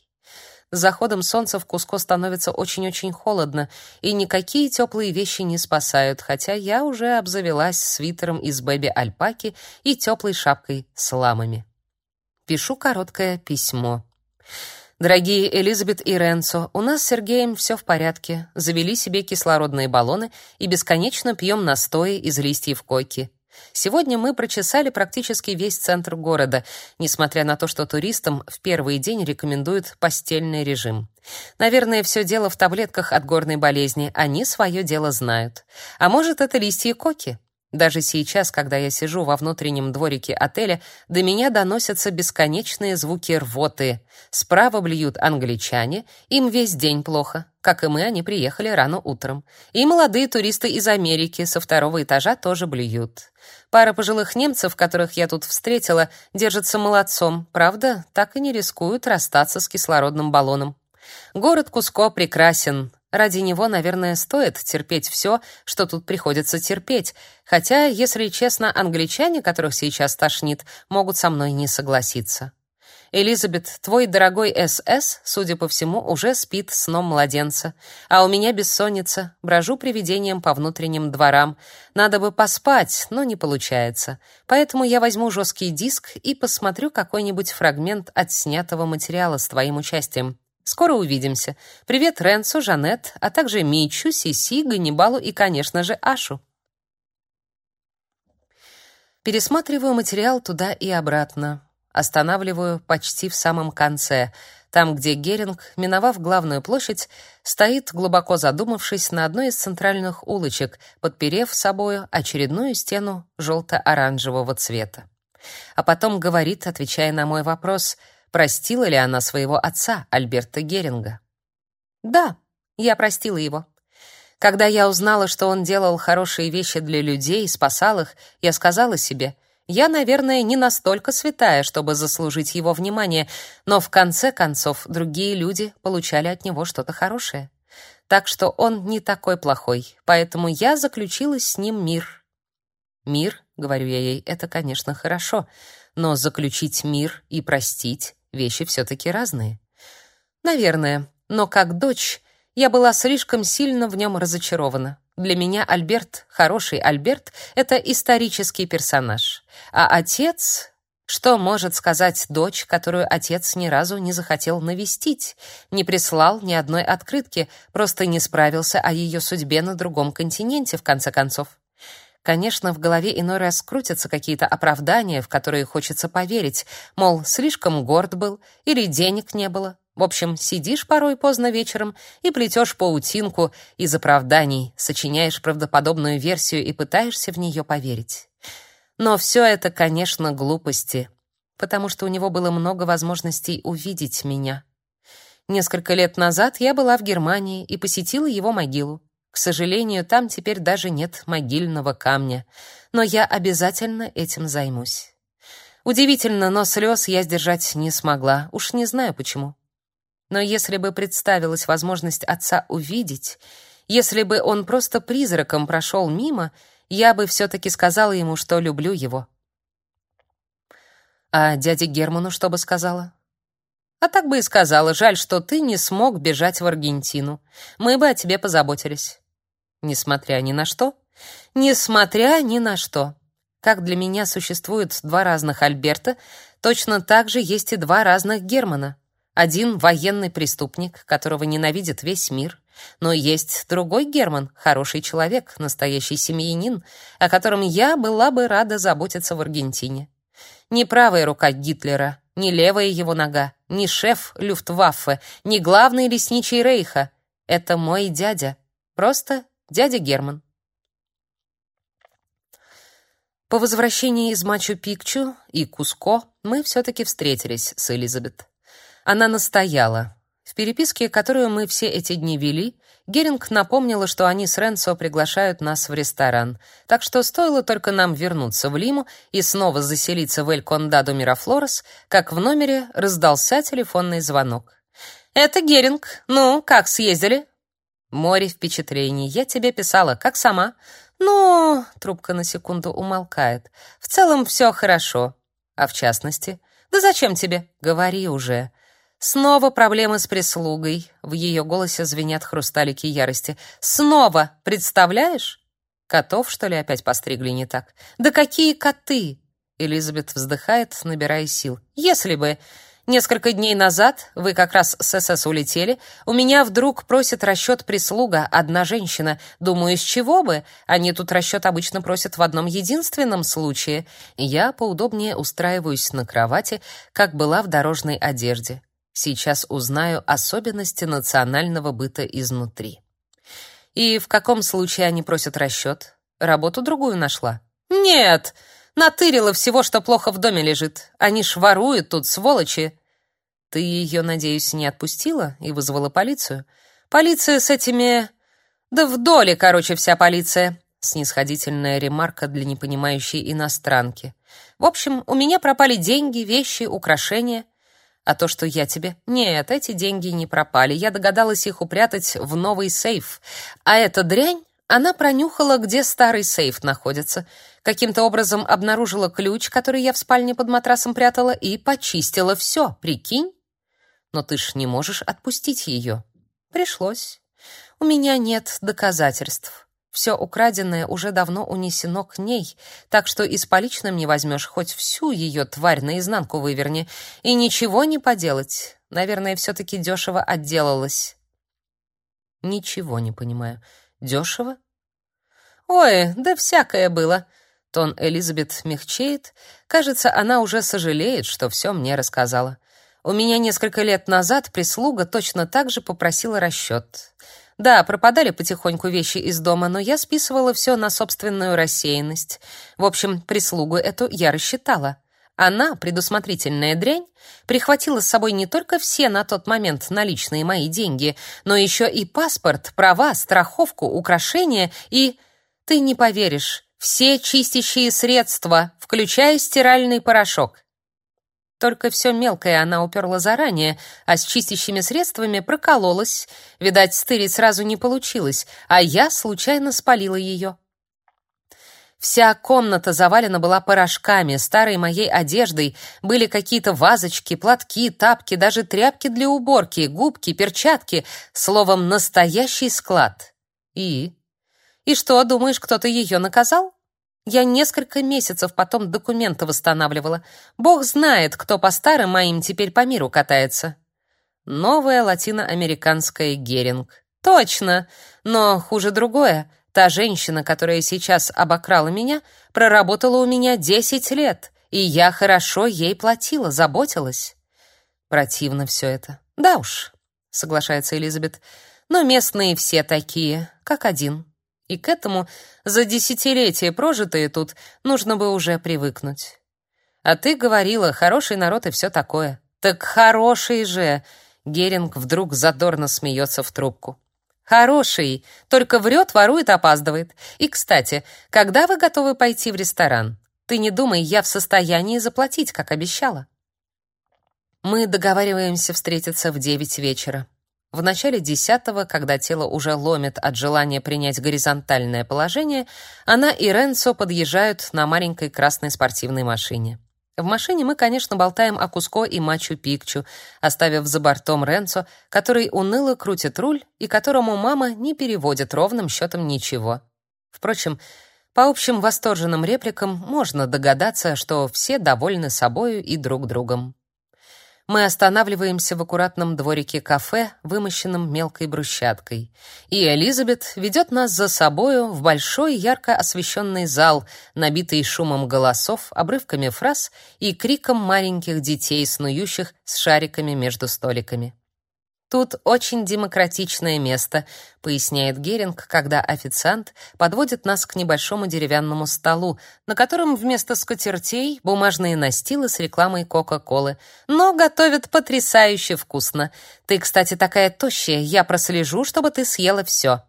С заходом солнца в Куско становится очень-очень холодно, и никакие теплые вещи не спасают, хотя я уже обзавелась свитером из бэби-альпаки и теплой шапкой с ламами. Пишу короткое письмо. Дорогие Элизабет и Ренцо, у нас с Сергеем все в порядке. Завели себе кислородные баллоны и бесконечно пьем настои из листьев койки. Сегодня мы прочесали практически весь центр города, несмотря на то, что туристам в первый день рекомендуют постельный режим. Наверное, все дело в таблетках от горной болезни, они свое дело знают. А может, это листья коки? Даже сейчас, когда я сижу во внутреннем дворике отеля, до меня доносятся бесконечные звуки рвоты. Справа блюют англичане, им весь день плохо. Как и мы, они приехали рано утром. И молодые туристы из Америки со второго этажа тоже блюют. Пара пожилых немцев, которых я тут встретила, держатся молодцом. Правда, так и не рискуют расстаться с кислородным баллоном. Город Куско прекрасен, Ради него, наверное, стоит терпеть все, что тут приходится терпеть, хотя, если честно, англичане, которых сейчас тошнит, могут со мной не согласиться. Элизабет, твой дорогой СС, судя по всему, уже спит сном младенца, а у меня бессонница, брожу привидением по внутренним дворам. Надо бы поспать, но не получается. Поэтому я возьму жесткий диск и посмотрю какой-нибудь фрагмент отснятого материала с твоим участием. Скоро увидимся. Привет Ренсу, Жанет, а также Мичу, Сиси, Ганнибалу и, конечно же, Ашу. Пересматриваю материал туда и обратно. Останавливаю почти в самом конце, там, где Геринг, миновав главную площадь, стоит, глубоко задумавшись на одной из центральных улочек, подперев собою очередную стену желто-оранжевого цвета. А потом говорит, отвечая на мой вопрос, простила ли она своего отца, Альберта Геринга. «Да, я простила его. Когда я узнала, что он делал хорошие вещи для людей, спасал их, я сказала себе — я, наверное, не настолько святая, чтобы заслужить его внимание, но в конце концов другие люди получали от него что-то хорошее. Так что он не такой плохой, поэтому я заключила с ним мир. Мир, говорю я ей, это, конечно, хорошо, но заключить мир и простить вещи все таки разные. Наверное, но как дочь я была слишком сильно в нем разочарована. Для меня Альберт, хороший Альберт, это исторический персонаж. А отец... Что может сказать дочь, которую отец ни разу не захотел навестить, не прислал ни одной открытки, просто не справился о ее судьбе на другом континенте, в конце концов? Конечно, в голове иной раз крутятся какие-то оправдания, в которые хочется поверить, мол, слишком горд был или денег не было, в общем, сидишь порой поздно вечером и плетешь паутинку из оправданий, сочиняешь правдоподобную версию и пытаешься в нее поверить. Но все это, конечно, глупости, потому что у него было много возможностей увидеть меня. Несколько лет назад я была в Германии и посетила его могилу. К сожалению, там теперь даже нет могильного камня, но я обязательно этим займусь. Удивительно, но слез я сдержать не смогла, уж не знаю почему. Но если бы представилась возможность отца увидеть, если бы он просто призраком прошел мимо, я бы все-таки сказала ему, что люблю его. А дяде Герману что бы сказала? А так бы и сказала, жаль, что ты не смог бежать в Аргентину. Мы бы о тебе позаботились. Несмотря ни на что? Несмотря ни на что. Как для меня существуют два разных Альберта, точно так же есть и два разных Германа. Один военный преступник, которого ненавидит весь мир, но есть другой Герман, хороший человек, настоящий семьянин, о котором я была бы рада заботиться в Аргентине. Не правая рука Гитлера, не левая его нога, не шеф Люфтваффе, не главный лесничий Рейха. Это мой дядя, просто дядя Герман. По возвращении из Мачу-Пикчу и Куско мы все таки встретились с Элизабет. Она настояла. В переписке, которую мы все эти дни вели, Геринг напомнила, что они с Ренцо приглашают нас в ресторан. Так что стоило только нам вернуться в Лиму и снова заселиться в Эль Кондадо Мирафлорес, как в номере раздался телефонный звонок. «Это Геринг. Ну, как съездили?» «Море впечатлений. Я тебе писала. Как сама?» «Ну...» — трубка на секунду умолкает. «В целом все хорошо. А в частности?» «Да зачем тебе?» «Говори уже». Снова проблемы с прислугой. В ее голосе звенят хрусталики ярости. Снова, представляешь? Котов, что ли, опять постригли не так? Да какие коты? Элизабет вздыхает, набирая сил. Если бы несколько дней назад вы как раз с СС улетели, у меня вдруг просит расчет прислуга одна женщина. Думаю, из чего бы? Они тут расчет обычно просят в одном единственном случае. Я поудобнее устраиваюсь на кровати, как была в дорожной одежде. Сейчас узнаю особенности национального быта изнутри. И в каком случае они просят расчет? Работу другую нашла? Нет, натырила всего, что плохо в доме лежит. Они ж воруют тут, сволочи. Ты ее, надеюсь, не отпустила и вызвала полицию? Полиция с этими... Да в доле, короче, вся полиция. Снисходительная ремарка для непонимающей иностранки. В общем, у меня пропали деньги, вещи, украшения. А то, что я тебе... Нет, эти деньги не пропали. Я догадалась их упрятать в новый сейф. А эта дрянь, Она пронюхала, где старый сейф находится, каким-то образом обнаружила ключ, который я в спальне под матрасом прятала, и почистила все, прикинь? Но ты ж не можешь отпустить ее. Пришлось. У меня нет доказательств. Все украденное уже давно унесено к ней, так что и с поличным не возьмешь, хоть всю ее тварь наизнанку выверни, и ничего не поделать. Наверное, все-таки дешево отделалась. Ничего не понимаю. Дешево? Ой, да всякое было. Тон Элизабет мягчеет. Кажется, она уже сожалеет, что все мне рассказала. У меня несколько лет назад прислуга точно так же попросила расчет. Да, пропадали потихоньку вещи из дома, но я списывала все на собственную рассеянность. В общем, прислугу эту я рассчитала. Она, предусмотрительная дрянь, прихватила с собой не только все на тот момент наличные мои деньги, но еще и паспорт, права, страховку, украшения и... Ты не поверишь, все чистящие средства, включая стиральный порошок. Только все мелкое она уперла заранее, а с чистящими средствами прокололась. Видать, стырить сразу не получилось, а я случайно спалила ее. Вся комната завалена была порошками, старой моей одеждой, были какие-то вазочки, платки, тапки, даже тряпки для уборки, губки, перчатки, словом, настоящий склад. И и что, думаешь, кто-то ее наказал? Я несколько месяцев потом документы восстанавливала. Бог знает, кто по старым моим теперь по миру катается. Новая латиноамериканская Геринг. Точно, но хуже другое. Та женщина, которая сейчас обокрала меня, проработала у меня 10 лет, и я хорошо ей платила, заботилась. Противно все это. Да уж, соглашается Элизабет. Но местные все такие, как один. И к этому за десятилетия прожитые тут нужно бы уже привыкнуть. А ты говорила, хороший народ и все такое. Так хороший же. Геринг вдруг задорно смеется в трубку. Хороший, только врет, ворует, опаздывает. И, кстати, когда вы готовы пойти в ресторан? Ты не думай, я в состоянии заплатить, как обещала. Мы договариваемся встретиться в девять вечера. В начале десятого, когда тело уже ломит от желания принять горизонтальное положение, она и Ренцо подъезжают на маленькой красной спортивной машине. В машине мы, конечно, болтаем о Куско и Мачу-Пикчу, оставив за бортом Ренцо, который уныло крутит руль и которому мама не переводит ровным счетом ничего. Впрочем, по общим восторженным репликам можно догадаться, что все довольны собою и друг другом. Мы останавливаемся в аккуратном дворике кафе, вымощенном мелкой брусчаткой. И Элизабет ведет нас за собою в большой ярко освещенный зал, набитый шумом голосов, обрывками фраз и криком маленьких детей, снующих с шариками между столиками. Тут очень демократичное место, поясняет Геринг, когда официант подводит нас к небольшому деревянному столу, на котором вместо скатертей бумажные настилы с рекламой Кока-Колы. Но готовят потрясающе вкусно. Ты, кстати, такая тощая, я прослежу, чтобы ты съела все.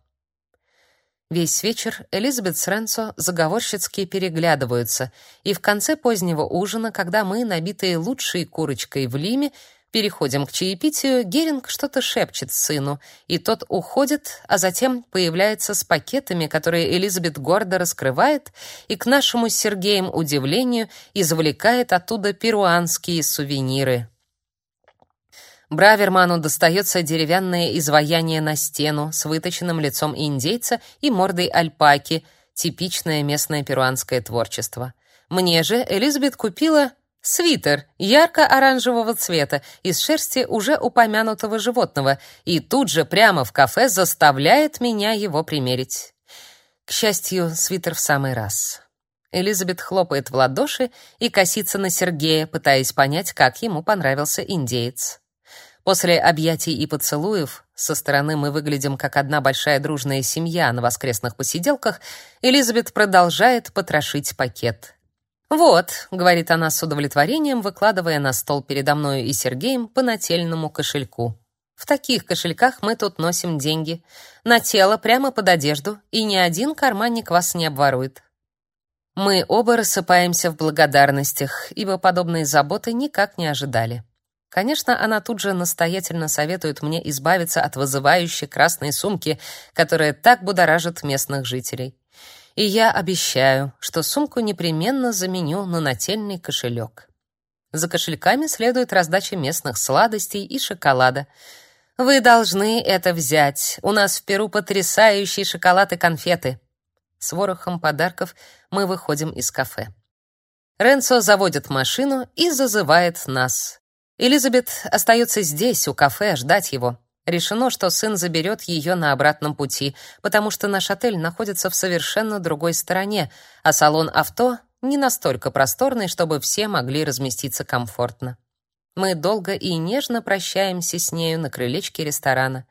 Весь вечер Элизабет с Ренцо заговорщицки переглядываются, и в конце позднего ужина, когда мы, набитые лучшей курочкой в Лиме, Переходим к чаепитию. Геринг что-то шепчет сыну, и тот уходит, а затем появляется с пакетами, которые Элизабет гордо раскрывает, и к нашему с Сергеем удивлению извлекает оттуда перуанские сувениры. Браверману достается деревянное изваяние на стену с выточенным лицом индейца и мордой альпаки, типичное местное перуанское творчество. Мне же Элизабет купила Свитер ярко-оранжевого цвета из шерсти уже упомянутого животного и тут же прямо в кафе заставляет меня его примерить. К счастью, свитер в самый раз. Элизабет хлопает в ладоши и косится на Сергея, пытаясь понять, как ему понравился индеец. После объятий и поцелуев, со стороны мы выглядим как одна большая дружная семья на воскресных посиделках, Элизабет продолжает потрошить пакет. «Вот», — говорит она с удовлетворением, выкладывая на стол передо мною и Сергеем по нательному кошельку. «В таких кошельках мы тут носим деньги. На тело, прямо под одежду, и ни один карманник вас не обворует». Мы оба рассыпаемся в благодарностях, ибо подобные заботы никак не ожидали. Конечно, она тут же настоятельно советует мне избавиться от вызывающей красной сумки, которая так будоражит местных жителей. И я обещаю, что сумку непременно заменю на нательный кошелек. За кошельками следует раздача местных сладостей и шоколада. Вы должны это взять. У нас в Перу потрясающий шоколад и конфеты. С ворохом подарков мы выходим из кафе. Ренцо заводит машину и зазывает нас. Элизабет остается здесь, у кафе, ждать его. Решено, что сын заберет ее на обратном пути, потому что наш отель находится в совершенно другой стороне, а салон авто не настолько просторный, чтобы все могли разместиться комфортно. Мы долго и нежно прощаемся с нею на крылечке ресторана.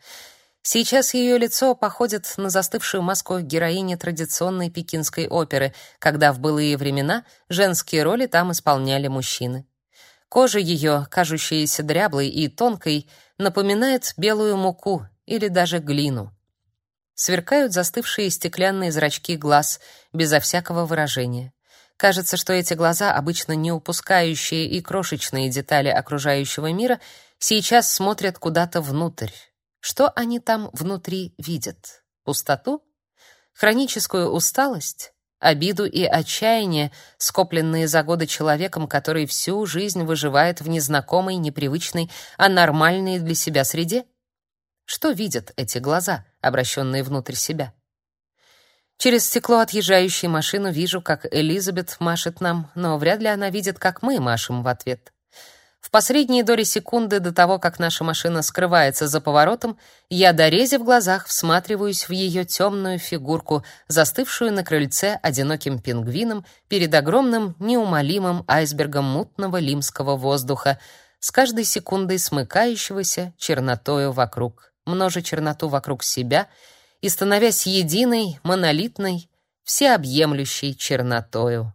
Сейчас ее лицо походит на застывшую маску героини традиционной пекинской оперы, когда в былые времена женские роли там исполняли мужчины. Кожа ее, кажущаяся дряблой и тонкой, напоминает белую муку или даже глину. Сверкают застывшие стеклянные зрачки глаз, безо всякого выражения. Кажется, что эти глаза, обычно не упускающие и крошечные детали окружающего мира, сейчас смотрят куда-то внутрь. Что они там внутри видят? Пустоту? Хроническую усталость? Обиду и отчаяние, скопленные за годы человеком, который всю жизнь выживает в незнакомой, непривычной, а нормальной для себя среде? Что видят эти глаза, обращенные внутрь себя? Через стекло отъезжающей машины вижу, как Элизабет машет нам, но вряд ли она видит, как мы машем в ответ. В последние доли секунды до того, как наша машина скрывается за поворотом, я до рези в глазах всматриваюсь в ее темную фигурку, застывшую на крыльце одиноким пингвином перед огромным неумолимым айсбергом мутного лимского воздуха, с каждой секундой смыкающегося чернотою вокруг, множа черноту вокруг себя и становясь единой, монолитной, всеобъемлющей чернотою.